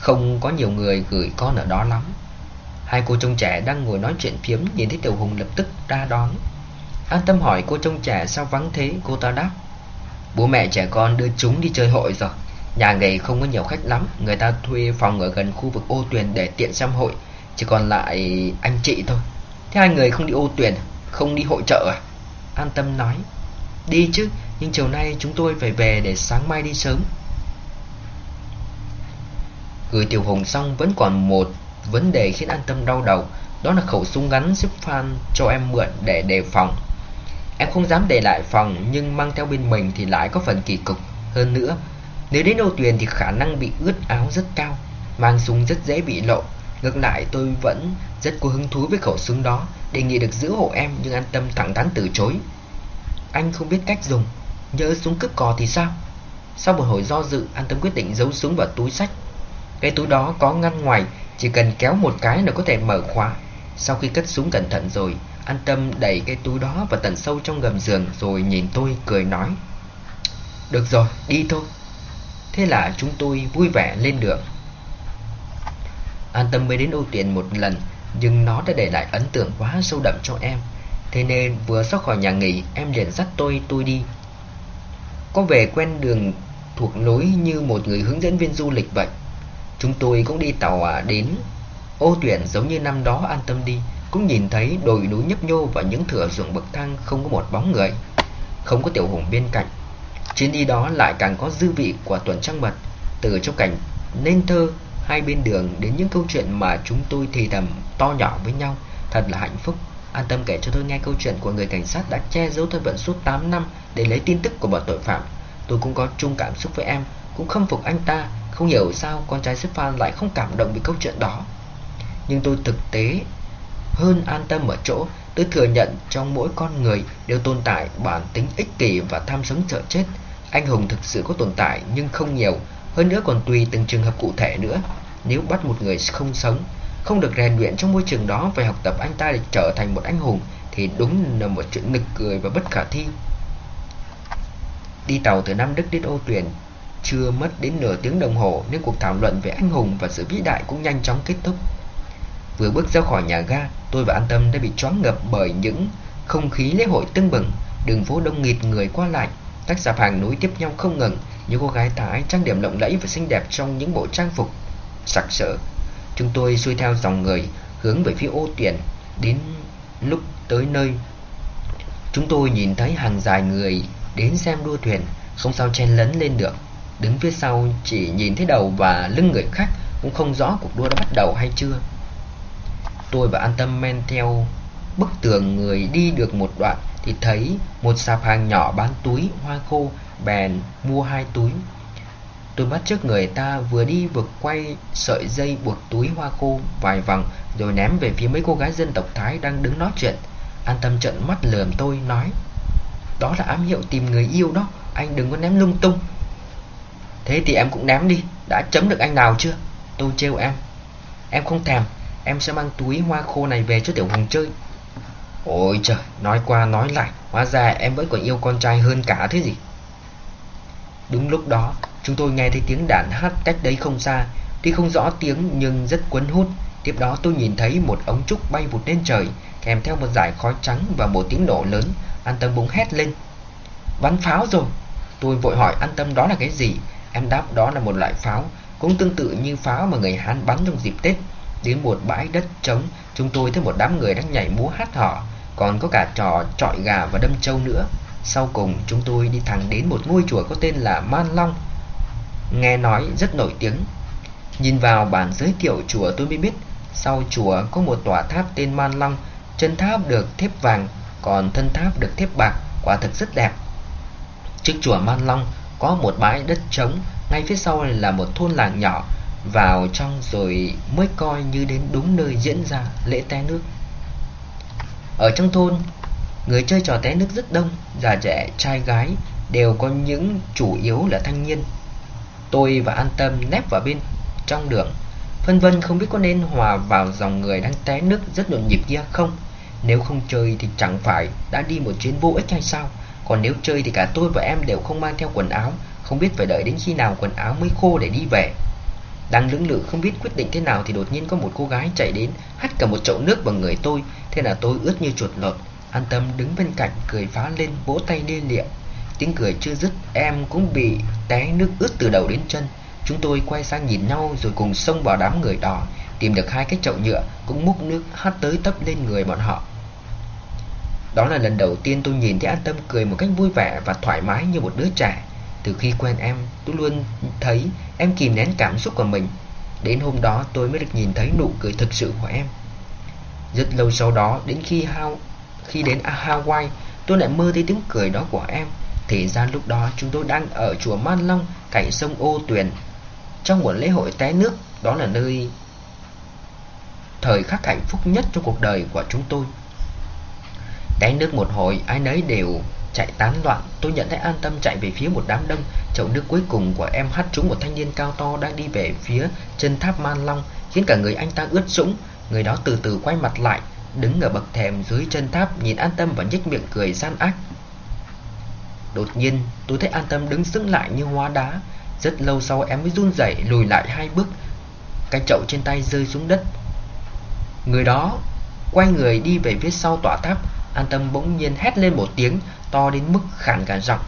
không có nhiều người gửi con ở đó lắm. Hai cô trông trẻ đang ngồi nói chuyện phiếm, Nhìn thấy Tiểu Hùng lập tức ra đón. An tâm hỏi, cô trông trẻ sao vắng thế? Cô ta đáp, Bố mẹ trẻ con đưa chúng đi chơi hội rồi. Nhà nghề không có nhiều khách lắm. Người ta thuê phòng ở gần khu vực ô tuyền Để tiện xem hội. Chỉ còn lại anh chị thôi. Thế hai người không đi ô tuyền à? Không đi hội chợ à? An tâm nói. Đi chứ, Nhưng chiều nay chúng tôi phải về để sáng mai đi sớm. Gửi Tiểu Hùng xong vẫn còn một vấn đề khiến an tâm đau đầu Đó là khẩu súng ngắn giúp Phan cho em mượn để đề phòng. Em không dám để lại phòng nhưng mang theo bên mình thì lại có phần kỳ cục. Hơn nữa, nếu đến đâu tuyền thì khả năng bị ướt áo rất cao Mang súng rất dễ bị lộ. Ngược lại tôi vẫn rất có hứng thú với khẩu súng đó Đề nghị được giữ hộ em nhưng an tâm thẳng thắn từ chối. Anh không biết cách dùng Nhớ súng cướp cò thì sao? Sau một hồi do dự An tâm quyết định giấu súng vào túi sách cái túi đó có ngăn ngoài Chỉ cần kéo một cái là có thể mở khóa. Sau khi cất súng cẩn thận rồi An tâm đẩy cái túi đó vào tận sâu trong gầm giường Rồi nhìn tôi cười nói Được rồi, đi thôi. Thế là chúng tôi vui vẻ lên đường. An tâm mới đến ưu tiện một lần Nhưng nó đã để lại ấn tượng quá sâu đậm cho em. Thế nên vừa ra khỏi nhà nghỉ Em liền dắt tôi tôi đi. Có vẻ quen đường thuộc lối như một người hướng dẫn viên du lịch vậy. Chúng tôi cũng đi tàu à, đến. Ô tuyển giống như năm đó an tâm đi Cũng nhìn thấy đồi núi nhấp nhô và những thửa ruộng bậc thang không có một bóng người Không có tiểu hùng bên cạnh. Chuyến đi đó lại càng có dư vị của tuần trăng mật Từ trong cảnh nên thơ hai bên đường đến những câu chuyện mà chúng tôi thì thầm to nhỏ với nhau. Thật là hạnh phúc. An tâm kể cho tôi nghe câu chuyện của người cảnh sát đã che giấu thân phận suốt 8 năm để lấy tin tức của bọn tội phạm. Tôi cũng có chung cảm xúc với em, cũng khâm phục anh ta không hiểu sao con trai Stefan lại không cảm động vì câu chuyện đó. Nhưng tôi thực tế hơn an tâm ở chỗ Tôi thừa nhận trong mỗi con người đều tồn tại bản tính ích kỷ và tham sống sợ chết. Anh hùng thực sự có tồn tại nhưng không nhiều, Hơn nữa còn tùy từng trường hợp cụ thể nữa. Nếu bắt một người không sống, Không được rèn luyện trong môi trường đó về học tập anh ta để trở thành một anh hùng, Thì đúng là một chuyện nực cười và bất khả thi. Đi tàu từ Nam Đức đến Âu Tuyền chưa mất đến nửa tiếng đồng hồ nên cuộc thảo luận về anh hùng và sự vĩ đại cũng nhanh chóng kết thúc. Vừa bước ra khỏi nhà ga, tôi và An Tâm đã bị choáng ngập bởi những không khí lễ hội tưng bừng, đường phố đông nghịt người qua lại, các sạp hàng nối tiếp nhau không ngừng, những cô gái Thái trang điểm lộng lẫy và xinh đẹp trong những bộ trang phục sặc sỡ. Chúng tôi xuôi theo dòng người hướng về phía ô tuyển, đến lúc tới nơi chúng tôi nhìn thấy hàng dài người đến xem đua thuyền, không sao chen lấn lên được. Đứng phía sau chỉ nhìn thấy đầu và lưng người khác, Cũng không rõ cuộc đua đã bắt đầu hay chưa. Tôi và An Tâm men theo bức tường người đi được một đoạn Thì thấy một sạp hàng nhỏ bán túi, hoa khô, Bèn mua hai túi. Tôi bắt trước người ta vừa đi vừa quay sợi dây buộc túi hoa khô vài vòng Rồi ném về phía mấy cô gái dân tộc Thái đang đứng nói chuyện. An Tâm trợn mắt lườm tôi, nói, Đó là ám hiệu tìm người yêu đó, Anh đừng có ném lung tung. Thế thì em cũng ném đi. Đã chấm được anh nào chưa? Tôi trêu em. Em không thèm. Em sẽ mang túi hoa khô này về cho Tiểu Hùng chơi. Ôi trời, Nói qua nói lại. Hóa ra em vẫn còn yêu con trai hơn cả thế gì? Đúng lúc đó, Chúng tôi nghe thấy tiếng đàn hát cách đấy không xa. Tuy không rõ tiếng nhưng rất cuốn hút. Tiếp đó tôi nhìn thấy một ống trúc bay vụt lên trời, Kèm theo một dải khói trắng và một tiếng nổ lớn. An tâm búng hét lên. Bắn pháo rồi. Tôi vội hỏi an tâm đó là cái gì? Em đáp đó là một loại pháo, Cũng tương tự như pháo mà người Hán bắn trong dịp Tết. Đến một bãi đất trống, Chúng tôi thấy một đám người đang nhảy múa hát hò. Còn có cả trò trọi gà và đâm trâu nữa. Sau cùng, chúng tôi đi thẳng đến một ngôi chùa có tên là Man Long. Nghe nói rất nổi tiếng. Nhìn vào bản giới thiệu chùa tôi mới biết, Sau chùa có một tòa tháp tên Man Long. Chân tháp được thép vàng, Còn thân tháp được thép bạc. Quả thực rất đẹp. Trước chùa Man Long có một bãi đất trống, ngay phía sau là một thôn làng nhỏ, vào trong rồi mới coi như đến đúng nơi diễn ra lễ té nước. Ở trong thôn, người chơi trò té nước rất đông, già trẻ, trai gái đều có những chủ yếu là thanh niên. Tôi và An Tâm nép vào bên trong đường, phân vân không biết có nên hòa vào dòng người đang té nước rất nhộn nhịp kia không. Nếu không chơi thì chẳng phải đã đi một chuyến vô ích hay sao? Còn nếu chơi thì cả tôi và em đều không mang theo quần áo, không biết phải đợi đến khi nào quần áo mới khô để đi về. Đang lưỡng lự không biết quyết định thế nào thì đột nhiên có một cô gái chạy đến hắt cả một chậu nước vào người tôi, thế là tôi ướt như chuột lột. An tâm đứng bên cạnh cười phá lên vỗ tay liên liệm. Tiếng cười chưa dứt, em cũng bị té nước ướt từ đầu đến chân. Chúng tôi quay sang nhìn nhau rồi cùng xông vào đám người đó, tìm được hai cái chậu nhựa cũng múc nước hắt tới tấp lên người bọn họ. Đó là lần đầu tiên tôi nhìn thấy An Tâm cười một cách vui vẻ và thoải mái như một đứa trẻ. Từ khi quen em, tôi luôn thấy em kìm nén cảm xúc của mình. Đến hôm đó tôi mới được nhìn thấy nụ cười thực sự của em. Rất lâu sau đó, đến khi Hao, khi đến Hawaii, tôi lại mơ thấy tiếng cười đó của em. Thì ra lúc đó chúng tôi đang ở chùa Man Long, cạnh sông Ô Tuyền. Trong một lễ hội té nước, đó là nơi thời khắc hạnh phúc nhất trong cuộc đời của chúng tôi. Té nước một hồi, ai nấy đều chạy tán loạn. Tôi nhận thấy an tâm chạy về phía một đám đông. Chậu nước cuối cùng của em hắt trúng một thanh niên cao to Đang đi về phía chân tháp Man Long Khiến cả người anh ta ướt sũng. Người đó từ từ quay mặt lại Đứng ở bậc thềm dưới chân tháp Nhìn an tâm và nhếch miệng cười gian ác. Đột nhiên tôi thấy an tâm đứng sững lại như hóa đá. Rất lâu sau em mới run rẩy lùi lại hai bước. Cái chậu trên tay rơi xuống đất. Người đó quay người đi về phía sau tòa tháp. An tâm bỗng nhiên hét lên một tiếng, To đến mức khản cả giọng.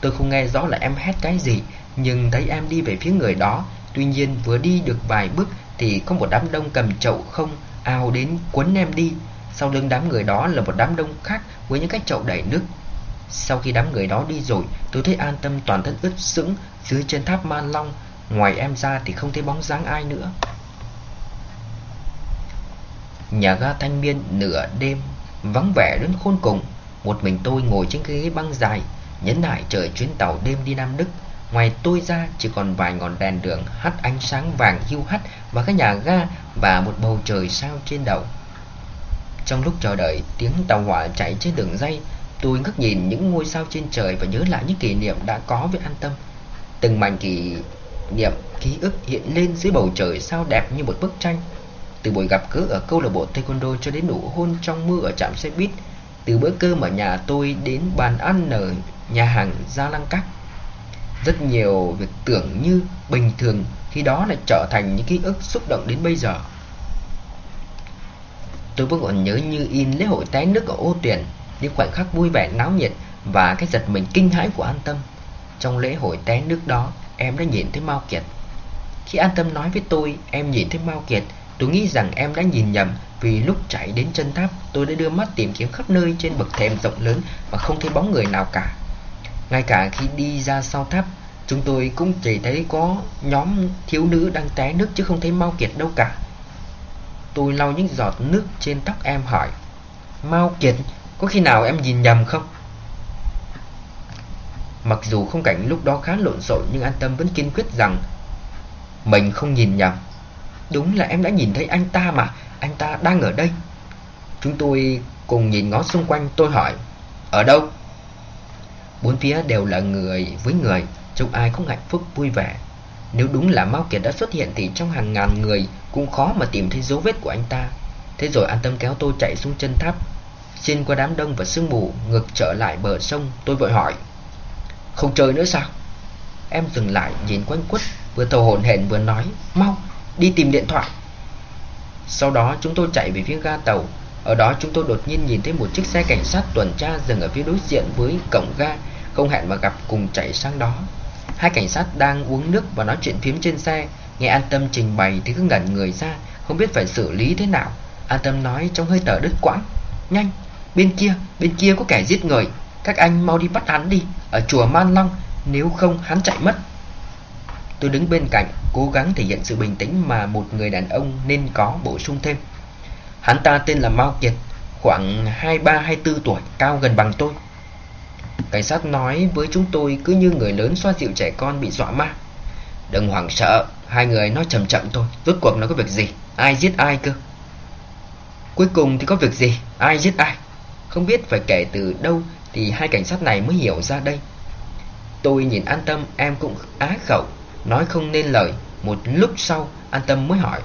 Tôi không nghe rõ là em hét cái gì, Nhưng thấy em đi về phía người đó. Tuy nhiên vừa đi được vài bước Thì có một đám đông cầm chậu không Ao đến quấn em đi. Sau lưng đám người đó là một đám đông khác Với những cái chậu đầy nước. Sau khi đám người đó đi rồi, Tôi thấy an tâm toàn thân ướt sũng Dưới chân tháp man long. Ngoài em ra thì không thấy bóng dáng ai nữa. Nhà ga thanh niên nửa đêm Vắng vẻ đến khôn cùng. Một mình tôi ngồi trên cái ghế băng dài, Nhấn lại chờ chuyến tàu đêm đi Nam Đức. Ngoài tôi ra, chỉ còn vài ngọn đèn đường hắt ánh sáng vàng hiu hắt Và cái nhà ga và một bầu trời sao trên đầu. Trong lúc chờ đợi, tiếng tàu hỏa chạy trên đường dây, Tôi ngước nhìn những ngôi sao trên trời và nhớ lại những kỷ niệm đã có với an tâm. Từng mảnh kỷ niệm, ký ức hiện lên dưới bầu trời sao đẹp như một bức tranh từ buổi gặp gỡ ở câu lạc bộ taekwondo cho đến nụ hôn trong mưa ở trạm xe buýt, Từ bữa cơm ở nhà tôi đến bàn ăn ở nhà hàng Gia Lăng Cắt Rất nhiều việc tưởng như bình thường, Khi đó lại trở thành những ký ức xúc động đến bây giờ. Tôi vẫn còn nhớ như in lễ hội té nước ở ô tuyển, Những khoảnh khắc vui vẻ náo nhiệt Và cái giật mình kinh hãi của An Tâm. Trong lễ hội té nước đó, Em đã nhìn thấy Mao Kiệt. Khi An Tâm nói với tôi, Em nhìn thấy Mao Kiệt Tôi nghĩ rằng em đã nhìn nhầm, Vì lúc chạy đến chân tháp, Tôi đã đưa mắt tìm kiếm khắp nơi trên bậc thềm rộng lớn Mà không thấy bóng người nào cả. Ngay cả khi đi ra sau tháp, Chúng tôi cũng chỉ thấy có nhóm thiếu nữ đang té nước Chứ không thấy Mao Kiệt đâu cả. Tôi lau những giọt nước trên tóc em hỏi, Mao Kiệt, Có khi nào em nhìn nhầm không? Mặc dù không cảnh lúc đó khá lộn xộn, Nhưng an tâm vẫn kiên quyết rằng Mình không nhìn nhầm. Đúng là em đã nhìn thấy anh ta mà. Anh ta đang ở đây. Chúng tôi cùng nhìn ngó xung quanh, tôi hỏi, Ở đâu? Bốn phía đều là người với người, Trông ai cũng hạnh phúc, vui vẻ. Nếu đúng là Mao Kiệt đã xuất hiện Thì trong hàng ngàn người cũng khó mà tìm thấy dấu vết của anh ta. Thế rồi an tâm kéo tôi chạy xuống chân tháp. Xuyên qua đám đông và sương mù, Ngược trở lại bờ sông, Tôi vội hỏi, Không chơi nữa sao? Em dừng lại, nhìn quanh quất, Vừa thầu hồn hển vừa nói, Mau đi tìm điện thoại. Sau đó chúng tôi chạy về phía ga tàu. Ở đó chúng tôi đột nhiên nhìn thấy một chiếc xe cảnh sát tuần tra dừng ở phía đối diện với cổng ga Không hẹn mà gặp cùng chạy sang đó. Hai cảnh sát đang uống nước và nói chuyện phím trên xe Nghe An Tâm trình bày thì cứ ngẩn người ra Không biết phải xử lý thế nào. An Tâm nói trong hơi thở đứt quãng Nhanh, bên kia, bên kia có kẻ giết người Các anh mau đi bắt hắn đi Ở chùa Man Long Nếu không hắn chạy mất. Tôi đứng bên cạnh, Cố gắng thể hiện sự bình tĩnh mà một người đàn ông nên có bổ sung thêm. Hắn ta tên là Mao Kiệt, Khoảng 23-24 tuổi, Cao gần bằng tôi. Cảnh sát nói với chúng tôi cứ như người lớn xoa dịu trẻ con bị dọa ma. Đừng hoảng sợ, hai người nói chậm chậm thôi, Rốt cuộc nó có việc gì? Ai giết ai cơ? Cuối cùng thì có việc gì? Ai giết ai? Không biết phải kể từ đâu Thì hai cảnh sát này mới hiểu ra đây. Tôi nhìn an tâm, em cũng á khẩu. Nói không nên lời, Một lúc sau, an tâm mới hỏi.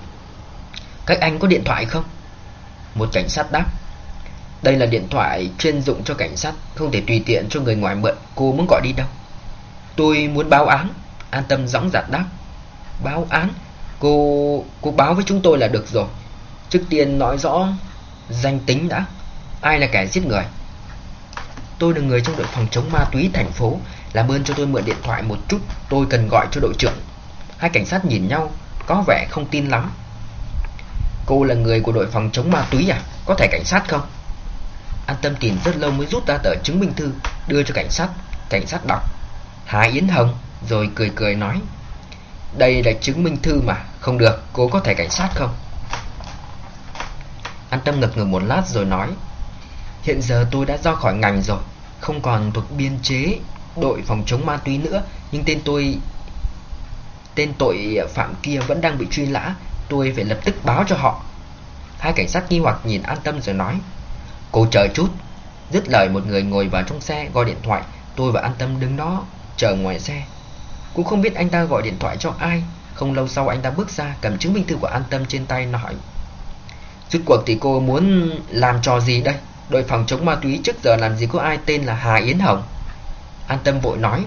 Các anh có điện thoại không? Một cảnh sát đáp. Đây là điện thoại chuyên dụng cho cảnh sát, Không thể tùy tiện cho người ngoài mượn. Cô muốn gọi đi đâu? Tôi muốn báo án. An tâm dõng dạc đáp. Báo án? Cô cô báo với chúng tôi là được rồi. Trước tiên nói rõ Danh tính đã. Ai là kẻ giết người? Tôi là người trong đội phòng chống ma túy thành phố. Làm ơn cho tôi mượn điện thoại một chút, Tôi cần gọi cho đội trưởng. Hai cảnh sát nhìn nhau, Có vẻ không tin lắm. Cô là người của đội phòng chống ma túy à? Có thể cảnh sát không? An tâm tìm rất lâu mới rút ra tờ chứng minh thư, Đưa cho cảnh sát. Cảnh sát đọc, Hà Yến Hồng, Rồi cười cười nói, Đây là chứng minh thư mà, Không được, cô có thể cảnh sát không? An tâm ngập ngừng một lát rồi nói, Hiện giờ tôi đã ra khỏi ngành rồi, Không còn thuộc biên chế đội phòng chống ma túy nữa, Nhưng tên tôi, Tên tội phạm kia vẫn đang bị truy lã Tôi phải lập tức báo cho họ. Hai cảnh sát nghi hoặc nhìn an tâm rồi nói, Cô chờ chút. Dứt lời, một người ngồi vào trong xe gọi điện thoại. Tôi và an tâm đứng đó, chờ ngoài xe. Cũng không biết anh ta gọi điện thoại cho ai. Không lâu sau, anh ta bước ra, cầm chứng minh thư của an tâm trên tay, nói rút cuộc thì cô muốn làm trò gì đây? Đội phòng chống ma túy trước giờ làm gì có ai tên là Hà Yến Hồng? An Tâm vội nói,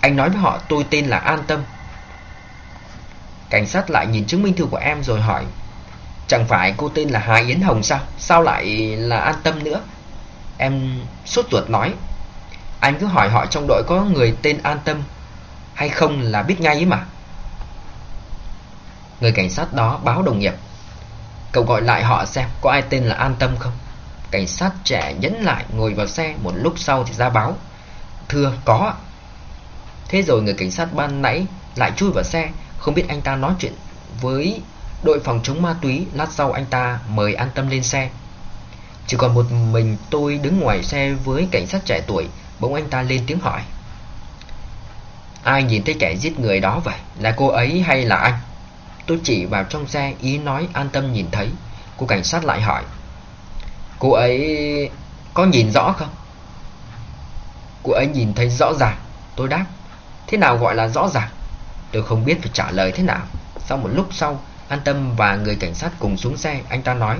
Anh nói với họ tôi tên là An Tâm. Cảnh sát lại nhìn chứng minh thư của em rồi hỏi, Chẳng phải cô tên là Hà Yến Hồng sao? Sao lại là An Tâm nữa? Em sốt ruột nói, Anh cứ hỏi họ trong đội có người tên An Tâm Hay không là biết ngay ấy mà. Người cảnh sát đó báo đồng nghiệp, Cậu gọi lại họ xem có ai tên là An Tâm không? Cảnh sát trẻ nhấn lại ngồi vào xe, Một lúc sau thì ra báo Thưa, có. Thế rồi người cảnh sát ban nãy lại chui vào xe, Không biết anh ta nói chuyện với đội phòng chống ma túy Lát sau anh ta mời an tâm lên xe. Chỉ còn một mình tôi đứng ngoài xe với cảnh sát trẻ tuổi, Bỗng anh ta lên tiếng hỏi. Ai nhìn thấy kẻ giết người đó vậy? Là cô ấy hay là anh? Tôi chỉ vào trong xe, ý nói an tâm nhìn thấy. Cô cảnh sát lại hỏi. Cô ấy có nhìn rõ không? Cô ấy nhìn thấy rõ ràng. Tôi đáp Thế nào gọi là rõ ràng? Tôi không biết phải trả lời thế nào. Sau một lúc sau An Tâm và người cảnh sát cùng xuống xe Anh ta nói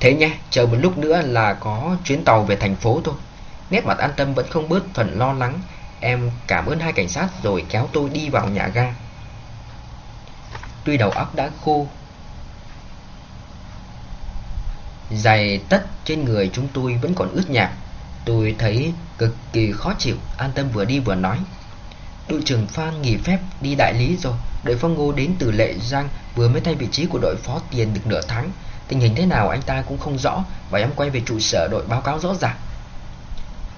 Thế nhé, chờ một lúc nữa là có chuyến tàu về thành phố thôi. Nét mặt An Tâm vẫn không bớt phần lo lắng. Em cảm ơn hai cảnh sát rồi kéo tôi đi vào nhà ga. Tuy đầu óc đã khô Giày tất trên người chúng tôi vẫn còn ướt nhạt Tôi thấy cực kỳ khó chịu, An Tâm vừa đi vừa nói. Đội trưởng Phan nghỉ phép, đi đại lý rồi. Đội phong ngô đến từ Lệ Giang, Vừa mới thay vị trí của đội phó tiền được nửa tháng. Tình hình thế nào anh ta cũng không rõ, Và em quay về trụ sở đội báo cáo rõ ràng.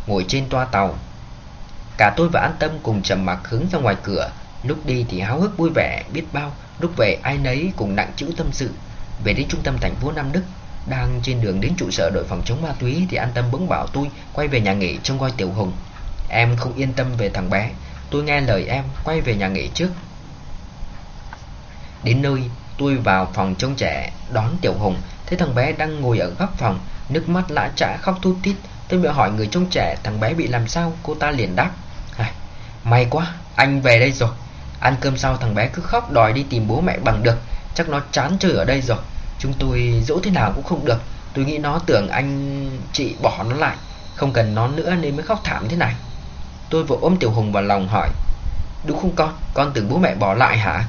Ngồi trên toa tàu, Cả tôi và An Tâm cùng trầm mặc hướng ra ngoài cửa. Lúc đi thì háo hức vui vẻ, biết bao. Lúc về, ai nấy cùng nặng chữ tâm sự. Về đến trung tâm thành phố Nam Đức đang trên đường đến trụ sở đội phòng chống ma túy Thì an tâm bỗng bảo tôi, quay về nhà nghỉ trông coi Tiểu Hùng. Em không yên tâm về thằng bé. Tôi nghe lời em, quay về nhà nghỉ trước. Đến nơi, tôi vào phòng trông trẻ, đón Tiểu Hùng. Thấy thằng bé đang ngồi ở góc phòng, Nước mắt lã chã khóc thút tít Tôi mới hỏi người trông trẻ, thằng bé bị làm sao? Cô ta liền đáp May quá, anh về đây rồi. Ăn cơm sau thằng bé cứ khóc đòi đi tìm bố mẹ bằng được. Chắc nó chán chơi ở đây rồi. Chúng tôi dỗ thế nào cũng không được. Tôi nghĩ nó tưởng anh chị bỏ nó lại. Không cần nó nữa nên mới khóc thảm thế này. Tôi vội ôm Tiểu Hùng vào lòng hỏi, Đúng không con? Con tưởng bố mẹ bỏ lại hả?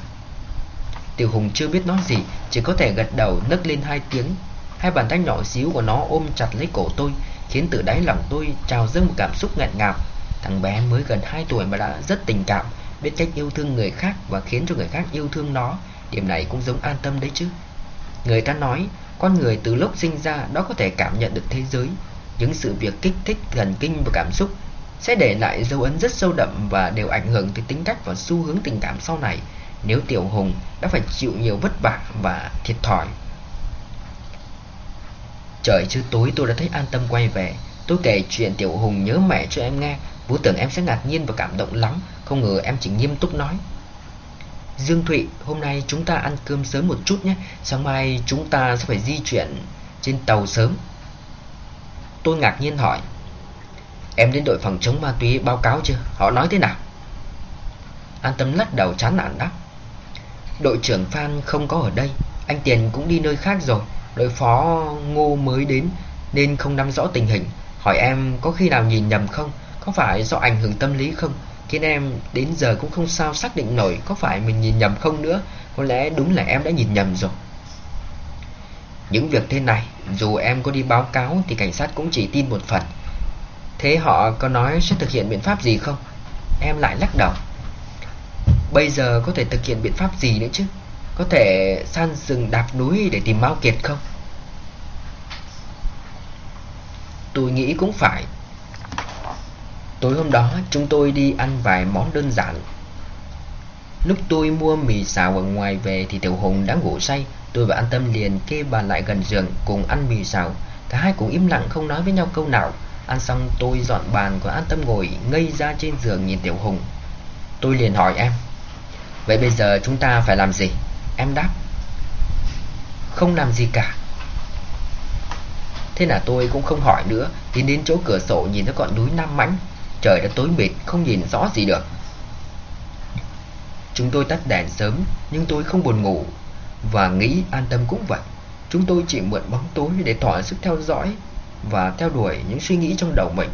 Tiểu Hùng chưa biết nói gì, Chỉ có thể gật đầu nấc lên hai tiếng. Hai bàn tay nhỏ xíu của nó ôm chặt lấy cổ tôi, Khiến từ đáy lòng tôi trào dâng một cảm xúc nghẹn ngào. Thằng bé mới gần 2 tuổi mà đã rất tình cảm, Biết cách yêu thương người khác và khiến cho người khác yêu thương nó. Điểm này cũng giống an tâm đấy chứ. Người ta nói, Con người từ lúc sinh ra đó có thể cảm nhận được thế giới. Những sự việc kích thích thần kinh và cảm xúc Sẽ để lại dấu ấn rất sâu đậm Và đều ảnh hưởng tới tính cách và xu hướng tình cảm sau này. Nếu Tiểu Hùng đã phải chịu nhiều vất vả và thiệt thòi. Trời chưa tối, tôi đã thấy an tâm quay về. Tôi kể chuyện Tiểu Hùng nhớ mẹ cho em nghe. Vũ tưởng em sẽ ngạc nhiên và cảm động lắm. Không ngờ em chỉ nghiêm túc nói Dương Thụy, hôm nay chúng ta ăn cơm sớm một chút nhé. Sáng mai chúng ta sẽ phải di chuyển trên tàu sớm. Tôi ngạc nhiên hỏi Em đến đội phòng chống ma túy báo cáo chưa? Họ nói thế nào? An Tâm lắc đầu chán nản đáp Đội trưởng Phan không có ở đây Anh Tiền cũng đi nơi khác rồi. Đội phó Ngô mới đến Nên không nắm rõ tình hình. Hỏi em có khi nào nhìn nhầm không? Có phải do ảnh hưởng tâm lý không? Khiến em đến giờ cũng không sao xác định nổi Có phải mình nhìn nhầm không nữa. Có lẽ đúng là em đã nhìn nhầm rồi. Những việc thế này, Dù em có đi báo cáo Thì cảnh sát cũng chỉ tin một phần. Thế họ có nói sẽ thực hiện biện pháp gì không? Em lại lắc đầu. Bây giờ có thể thực hiện biện pháp gì nữa chứ? Có thể san rừng đạp núi để tìm Mao Kiệt không? Tôi nghĩ cũng phải. Tối hôm đó, chúng tôi đi ăn vài món đơn giản. Lúc tôi mua mì xào ở ngoài về thì Tiểu Hùng đã ngủ say. Tôi và An Tâm liền kê bàn lại gần giường cùng ăn mì xào. Cả hai cũng im lặng, không nói với nhau câu nào. Ăn xong, tôi dọn bàn của An Tâm ngồi ngây ra trên giường nhìn Tiểu Hùng. Tôi liền hỏi em, Vậy bây giờ chúng ta phải làm gì? Em đáp, Không làm gì cả. Thế là tôi cũng không hỏi nữa, Tiến đến chỗ cửa sổ nhìn thấy con núi Nam Mãnh. Trời đã tối mịt, không nhìn rõ gì được. Chúng tôi tắt đèn sớm, Nhưng tôi không buồn ngủ. Và nghĩ an tâm cũng vậy, Chúng tôi chỉ mượn bóng tối để thỏa sức theo dõi Và theo đuổi những suy nghĩ trong đầu mình.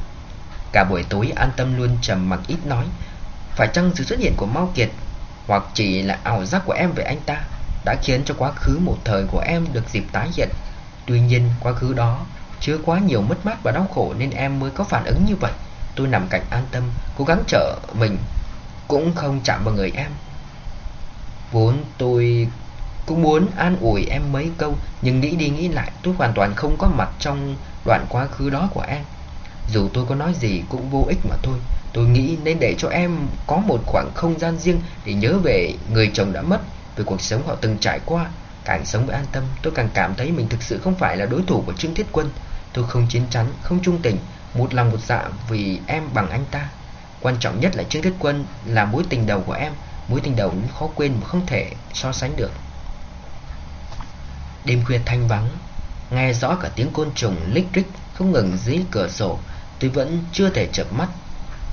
Cả buổi tối an tâm luôn trầm mặc ít nói, Phải chăng sự xuất hiện của Mao Kiệt Hoặc chỉ là ảo giác của em về anh ta Đã khiến cho quá khứ một thời của em được dịp tái hiện? Tuy nhiên, quá khứ đó chứa quá nhiều mất mát và đau khổ nên em mới có phản ứng như vậy. Tôi nằm cạnh an tâm, cố gắng trở mình Cũng không chạm vào người em. Vốn tôi cũng muốn an ủi em mấy câu Nhưng nghĩ đi nghĩ lại tôi hoàn toàn không có mặt trong đoạn quá khứ đó của em. Dù tôi có nói gì cũng vô ích mà thôi. Tôi nghĩ nên để cho em có một khoảng không gian riêng Để nhớ về người chồng đã mất Về cuộc sống họ từng trải qua. Càng sống với an tâm tôi càng cảm thấy mình thực sự không phải là đối thủ của Trương Thiết Quân. Tôi không chiến chắn, không trung tình một lòng một dạ vì em bằng anh ta. Quan trọng nhất là Trương Thiết Quân là mối tình đầu của em, Mối tình đầu khó quên mà không thể so sánh được. Đêm khuya thanh vắng, Nghe rõ cả tiếng côn trùng lích rích không ngừng dưới cửa sổ, Tôi vẫn chưa thể chợp mắt.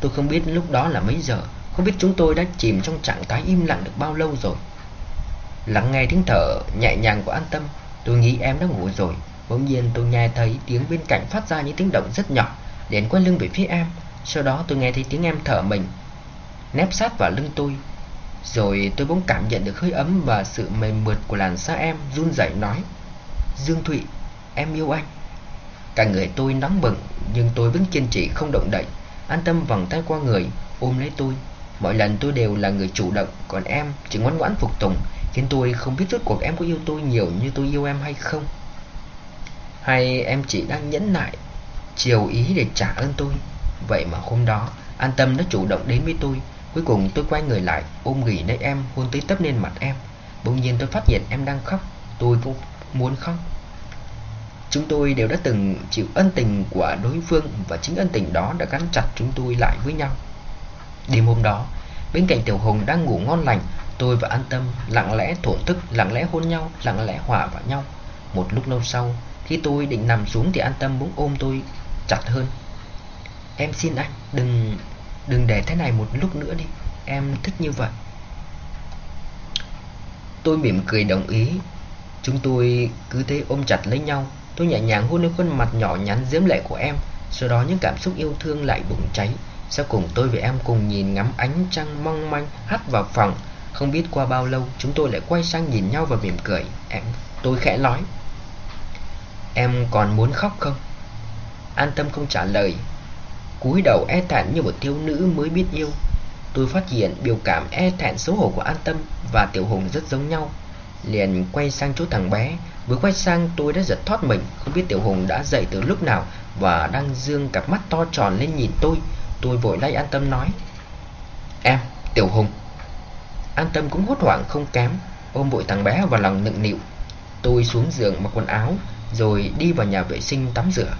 Tôi không biết lúc đó là mấy giờ, Không biết chúng tôi đã chìm trong trạng thái im lặng được bao lâu rồi. Lắng nghe tiếng thở nhẹ nhàng của an tâm, Tôi nghĩ em đã ngủ rồi. Bỗng nhiên tôi nghe thấy tiếng bên cạnh phát ra những tiếng động rất nhỏ. Đến quay lưng về phía em. Sau đó tôi nghe thấy tiếng em thở mình, Nép sát vào lưng tôi. Rồi tôi bỗng cảm nhận được hơi ấm Và sự mềm mượt của làn da em Run rẩy nói, Dương Thụy, em yêu anh. Cả người tôi nóng bừng, Nhưng tôi vẫn kiên trì không động đậy, An tâm vòng tay qua người, Ôm lấy tôi. Mọi lần tôi đều là người chủ động, Còn em chỉ ngoan ngoãn phục tùng, Khiến tôi không biết rốt cuộc em có yêu tôi nhiều như tôi yêu em hay không. Hay em chỉ đang nhẫn nại Chiều ý để trả ơn tôi. Vậy mà hôm đó An tâm đã chủ động đến với tôi. Cuối cùng tôi quay người lại Ôm ghì lấy em hôn tới tấp lên mặt em. Bỗng nhiên tôi phát hiện em đang khóc Tôi cũng muốn khóc. Chúng tôi đều đã từng chịu ân tình của đối phương Và chính ân tình đó đã gắn chặt chúng tôi lại với nhau. Đêm hôm đó Bên cạnh Tiểu Hùng đang ngủ ngon lành Tôi và An Tâm lặng lẽ thổn thức, lặng lẽ hôn nhau, lặng lẽ hòa vào nhau. Một lúc lâu sau, khi tôi định nằm xuống thì An Tâm muốn ôm tôi chặt hơn. Em xin anh, đừng đừng để thế này một lúc nữa đi, em thích như vậy. Tôi mỉm cười đồng ý. Chúng tôi cứ thế ôm chặt lấy nhau. Tôi nhẹ nhàng hôn lên khuôn mặt nhỏ nhắn diễm lệ của em. Sau đó những cảm xúc yêu thương lại bùng cháy. Sau cùng tôi và em cùng nhìn ngắm ánh trăng mong manh hắt vào phòng không biết qua bao lâu chúng tôi lại quay sang nhìn nhau và mỉm cười Em, tôi khẽ nói Em còn muốn khóc không? An tâm không trả lời. Cúi đầu e thẹn như một thiếu nữ mới biết yêu. Tôi phát hiện biểu cảm e thẹn xấu hổ của An Tâm và Tiểu Hùng rất giống nhau. Liền quay sang chỗ thằng bé. Vừa quay sang tôi đã giật thoát mình. Không biết Tiểu Hùng đã dậy từ lúc nào Và đang dương cặp mắt to tròn lên nhìn tôi. Tôi vội lay An Tâm nói Em, Tiểu Hùng. An Tâm cũng hốt hoảng không kém Ôm vội thằng bé vào lòng nựng nịu. Tôi xuống giường mặc quần áo Rồi đi vào nhà vệ sinh tắm rửa.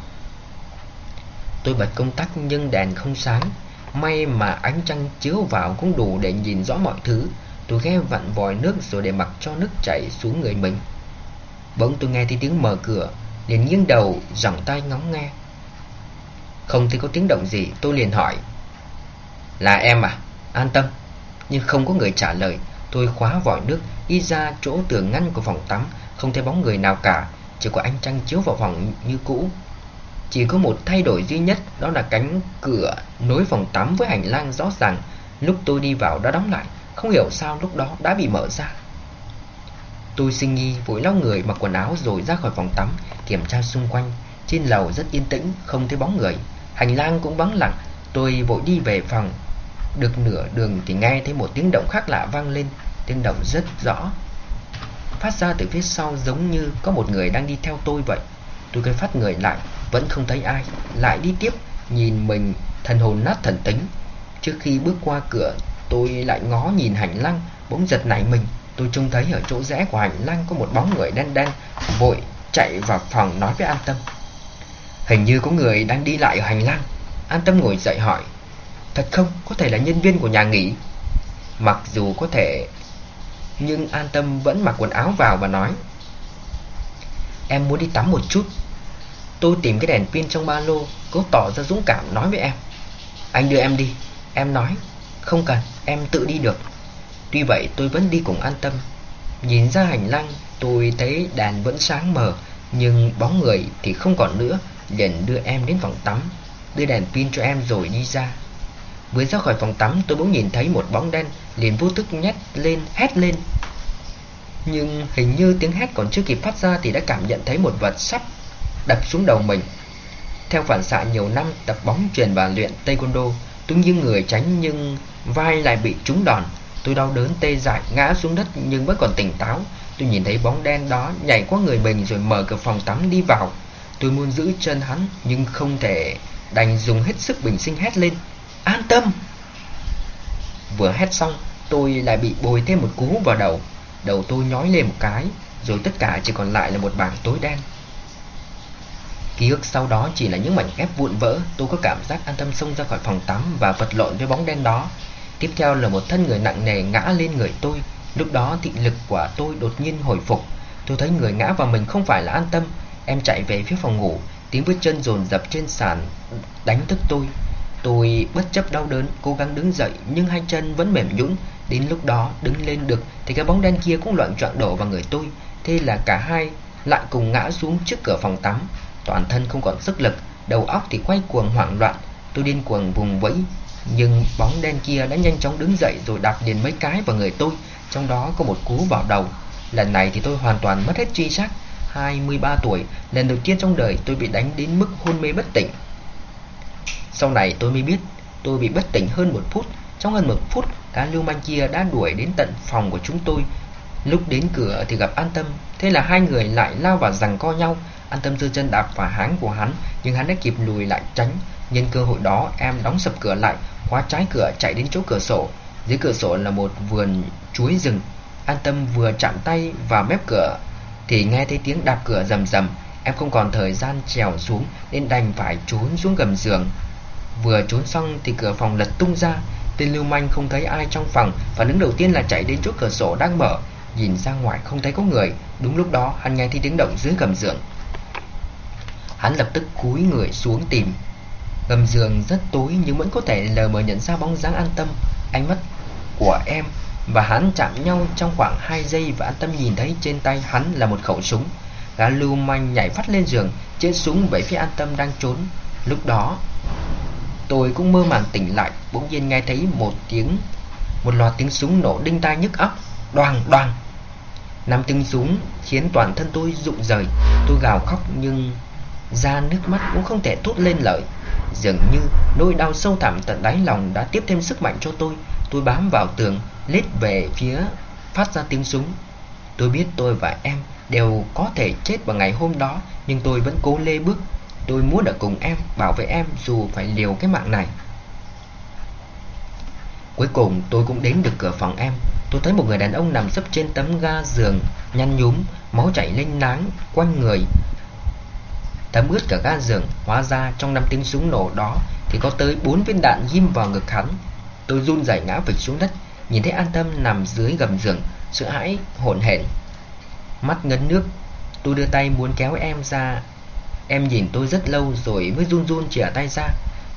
Tôi bật công tắc nhưng đèn không sáng. May mà ánh trăng chiếu vào cũng đủ để nhìn rõ mọi thứ. Tôi ghé vặn vòi nước rồi để mặc cho nước chảy xuống người mình. Bỗng tôi nghe thấy tiếng mở cửa, liền nghiêng đầu, giọng tai ngóng nghe. Không thấy có tiếng động gì, Tôi liền hỏi. Là em à? An tâm. Nhưng không có người trả lời, Tôi khóa vòi nước Đi ra chỗ tường ngăn của phòng tắm, Không thấy bóng người nào cả, Chỉ có ánh trăng chiếu vào phòng như cũ. Chỉ có một thay đổi duy nhất, Đó là cánh cửa nối phòng tắm với hành lang rõ ràng. Lúc tôi đi vào đã đóng lại, Không hiểu sao lúc đó đã bị mở ra. Tôi sinh nghi vội lau người mặc quần áo rồi ra khỏi phòng tắm Kiểm tra xung quanh. Trên lầu rất yên tĩnh, Không thấy bóng người. Hành lang cũng vắng lặng. Tôi vội đi về phòng. Được nửa đường thì nghe thấy một tiếng động khác lạ vang lên. Tiếng động rất rõ. Phát ra từ phía sau giống như có một người đang đi theo tôi vậy. Tôi cứ phát người lại. Vẫn không thấy ai, Lại đi tiếp, Nhìn mình, thần hồn nát thần tính. Trước khi bước qua cửa, Tôi lại ngó nhìn hành lang, Bỗng giật nảy mình. Tôi trông thấy ở chỗ rẽ của hành lang có một bóng người đen đen, Vội chạy vào phòng nói với An Tâm. Hình như có người đang đi lại ở hành lang. An Tâm ngồi dậy hỏi, Thật không? Có thể là nhân viên của nhà nghỉ? Mặc dù có thể, Nhưng An Tâm vẫn mặc quần áo vào và nói, Em muốn đi tắm một chút. Tôi tìm cái đèn pin trong ba lô Cố tỏ ra dũng cảm nói với em. Anh đưa em đi. Em nói Không cần, em tự đi được. Tuy vậy tôi vẫn đi cùng an tâm. Nhìn ra hành lang Tôi thấy đèn vẫn sáng mờ Nhưng bóng người thì không còn nữa liền đưa em đến phòng tắm. Đưa đèn pin cho em rồi đi ra. Vừa ra khỏi phòng tắm tôi bỗng nhìn thấy một bóng đen Liền vô thức nhét lên hét lên. Nhưng hình như tiếng hét còn chưa kịp phát ra Thì đã cảm nhận thấy một vật sắp đập xuống đầu mình. Theo phản xạ nhiều năm, tập bóng truyền và luyện taekwondo, Tôi như người tránh nhưng vai lại bị trúng đòn. Tôi đau đớn tê dại, ngã xuống đất nhưng vẫn còn tỉnh táo. Tôi nhìn thấy bóng đen đó nhảy qua người mình rồi mở cửa phòng tắm đi vào. Tôi muốn giữ chân hắn nhưng không thể đành dùng hết sức bình sinh hét lên, An tâm! Vừa hét xong, tôi lại bị bồi thêm một cú vào đầu. Đầu tôi nhói lên một cái, Rồi tất cả chỉ còn lại là một bảng tối đen. Ký ức sau đó chỉ là những mảnh ghép vụn vỡ. Tôi có cảm giác an tâm xông ra khỏi phòng tắm Và vật lộn với bóng đen đó. Tiếp theo là một thân người nặng nề ngã lên người tôi. Lúc đó thị lực của tôi đột nhiên hồi phục. Tôi thấy người ngã vào mình không phải là an tâm. Em chạy về phía phòng ngủ, Tiếng bước chân dồn dập trên sàn Đánh thức tôi. Tôi bất chấp đau đớn, Cố gắng đứng dậy, Nhưng hai chân vẫn mềm nhũn. Đến lúc đó, đứng lên được, Thì cái bóng đen kia cũng loạn trọn đổ vào người tôi. Thế là cả hai lại cùng ngã xuống trước cửa phòng tắm. Toàn thân không còn sức lực Đầu óc thì quay cuồng hoảng loạn Tôi điên cuồng vùng vẫy. Nhưng bóng đen kia đã nhanh chóng đứng dậy rồi đạp liền mấy cái vào người tôi Trong đó có một cú vào đầu. Lần này thì tôi hoàn toàn mất hết tri giác 23 tuổi, lần đầu tiên trong đời tôi bị đánh đến mức hôn mê bất tỉnh. Sau này tôi mới biết tôi bị bất tỉnh hơn một phút. Trong hơn một phút, cá lưu manh kia đã đuổi đến tận phòng của chúng tôi. Lúc đến cửa thì gặp An Tâm. Thế là hai người lại lao vào rằng co nhau. An Tâm giơ chân đạp vào háng của hắn, Nhưng hắn đã kịp lùi lại tránh. Nhân cơ hội đó, em đóng sập cửa lại, khóa trái cửa, chạy đến chỗ cửa sổ. Dưới cửa sổ là một vườn chuối rừng. An tâm vừa chạm tay vào mép cửa, thì nghe thấy tiếng đạp cửa rầm rầm. Em không còn thời gian trèo xuống, nên đành phải trốn xuống gầm giường. Vừa trốn xong thì cửa phòng lật tung ra. Tên lưu manh không thấy ai trong phòng, phản ứng đầu tiên là chạy đến chỗ cửa sổ đang mở. Nhìn ra ngoài không thấy có người. Đúng lúc đó, hắn nghe thấy tiếng động dưới gầm giường hắn lập tức cúi người xuống tìm. Gầm giường rất tối nhưng vẫn có thể lờ mờ nhận ra bóng dáng an tâm, Ánh mắt của em và hắn chạm nhau trong khoảng 2 giây Và an tâm nhìn thấy trên tay hắn là một khẩu súng. Gã lưu manh nhảy phát lên giường Chĩa súng về phía an tâm đang trốn. Lúc đó, Tôi cũng mơ màng tỉnh lại, Bỗng nhiên nghe thấy một tiếng, Một loạt tiếng súng nổ đinh tai nhức óc, Đoàng đoàng. Năm tiếng súng khiến toàn thân tôi rụng rời, Tôi gào khóc nhưng ra nước mắt cũng không thể thốt lên lời. Dường như nỗi đau sâu thẳm tận đáy lòng đã tiếp thêm sức mạnh cho tôi. Tôi bám vào tường, lết về phía phát ra tiếng súng. Tôi biết tôi và em đều có thể chết vào ngày hôm đó Nhưng tôi vẫn cố lê bước. Tôi muốn ở cùng em, bảo vệ em dù phải liều cái mạng này. Cuối cùng tôi cũng đến được cửa phòng em. Tôi thấy một người đàn ông nằm sấp trên tấm ga giường Nhăn nhúm, máu chảy lênh láng quanh người thấm bước cả ga giường, Hóa ra trong năm tiếng súng nổ đó Thì có tới bốn viên đạn ghim vào ngực hắn. Tôi run rẩy ngã vịch xuống đất, Nhìn thấy an tâm nằm dưới gầm giường, Sợ hãi, hổn hển. Mắt ngấn nước, Tôi đưa tay muốn kéo em ra. Em nhìn tôi rất lâu rồi mới run run chìa tay ra,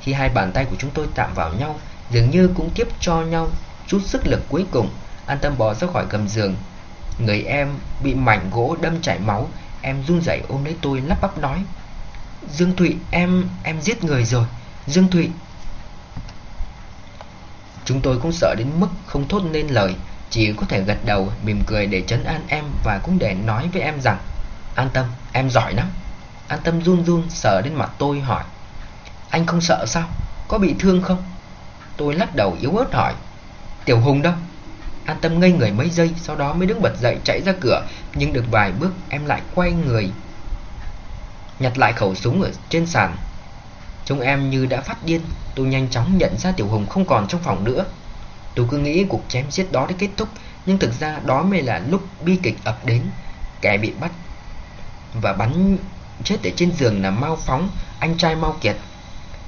Khi hai bàn tay của chúng tôi chạm vào nhau, Dường như cũng tiếp cho nhau chút sức lực cuối cùng, An tâm bò ra khỏi gầm giường. Người em bị mảnh gỗ đâm chảy máu, Em run rẩy ôm lấy tôi lắp bắp nói Dương Thụy, em em giết người rồi. Dương Thụy. Chúng tôi cũng sợ đến mức không thốt nên lời, Chỉ có thể gật đầu, mỉm cười để chấn an em Và cũng để nói với em rằng, An tâm, em giỏi lắm. An tâm run run, sợ đến mặt tôi hỏi, Anh không sợ sao? Có bị thương không? Tôi lắc đầu yếu ớt hỏi, Tiểu Hùng đâu? An tâm ngây người mấy giây, Sau đó mới đứng bật dậy chạy ra cửa, Nhưng được vài bước em lại quay người Nhặt lại khẩu súng ở trên sàn. Trông em như đã phát điên Tôi nhanh chóng nhận ra Tiểu Hùng không còn trong phòng nữa. Tôi cứ nghĩ cuộc chém giết đó đã kết thúc Nhưng thực ra đó mới là lúc bi kịch ập đến. Kẻ bị bắt Và bắn chết ở trên giường là Mao Phóng Anh trai Mao Kiệt.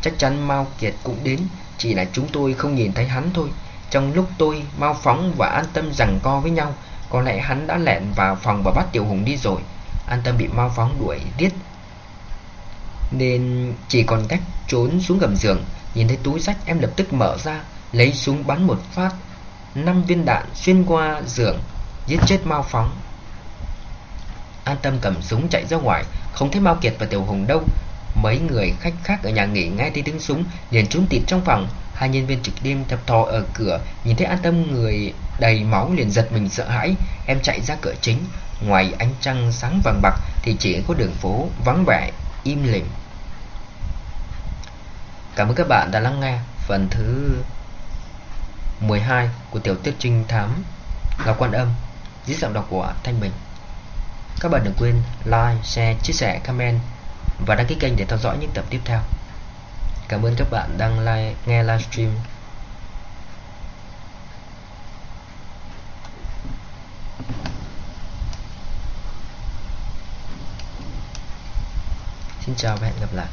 Chắc chắn Mao Kiệt cũng đến Chỉ là chúng tôi không nhìn thấy hắn thôi. Trong lúc tôi, Mao Phóng và An Tâm rằng co với nhau Có lẽ hắn đã lẹn vào phòng và bắt Tiểu Hùng đi rồi. An Tâm bị Mao Phóng đuổi giết nên chỉ còn cách trốn xuống gầm giường. Nhìn thấy túi sách, em lập tức mở ra, Lấy súng bắn một phát. Năm viên đạn xuyên qua giường, Giết chết Mao Phóng. An tâm cầm súng chạy ra ngoài, Không thấy Mao Kiệt và Tiểu Hùng đâu. Mấy người khách khác ở nhà nghỉ nghe thấy tiếng súng, liền trốn tịt trong phòng. Hai nhân viên trực đêm thập thò ở cửa, Nhìn thấy an tâm người đầy máu liền giật mình sợ hãi. Em chạy ra cửa chính, Ngoài ánh trăng sáng vàng bạc Thì chỉ có đường phố vắng vẻ, Im lìm. Cảm ơn các bạn đã lắng nghe phần thứ 12 của tiểu thuyết trinh thám Ngọc Quan Âm dưới giọng đọc của Thanh Bình. Các bạn đừng quên like, share, chia sẻ, comment và đăng ký kênh để theo dõi những tập tiếp theo. Cảm ơn các bạn đang like, nghe livestream. Xin chào và hẹn gặp lại.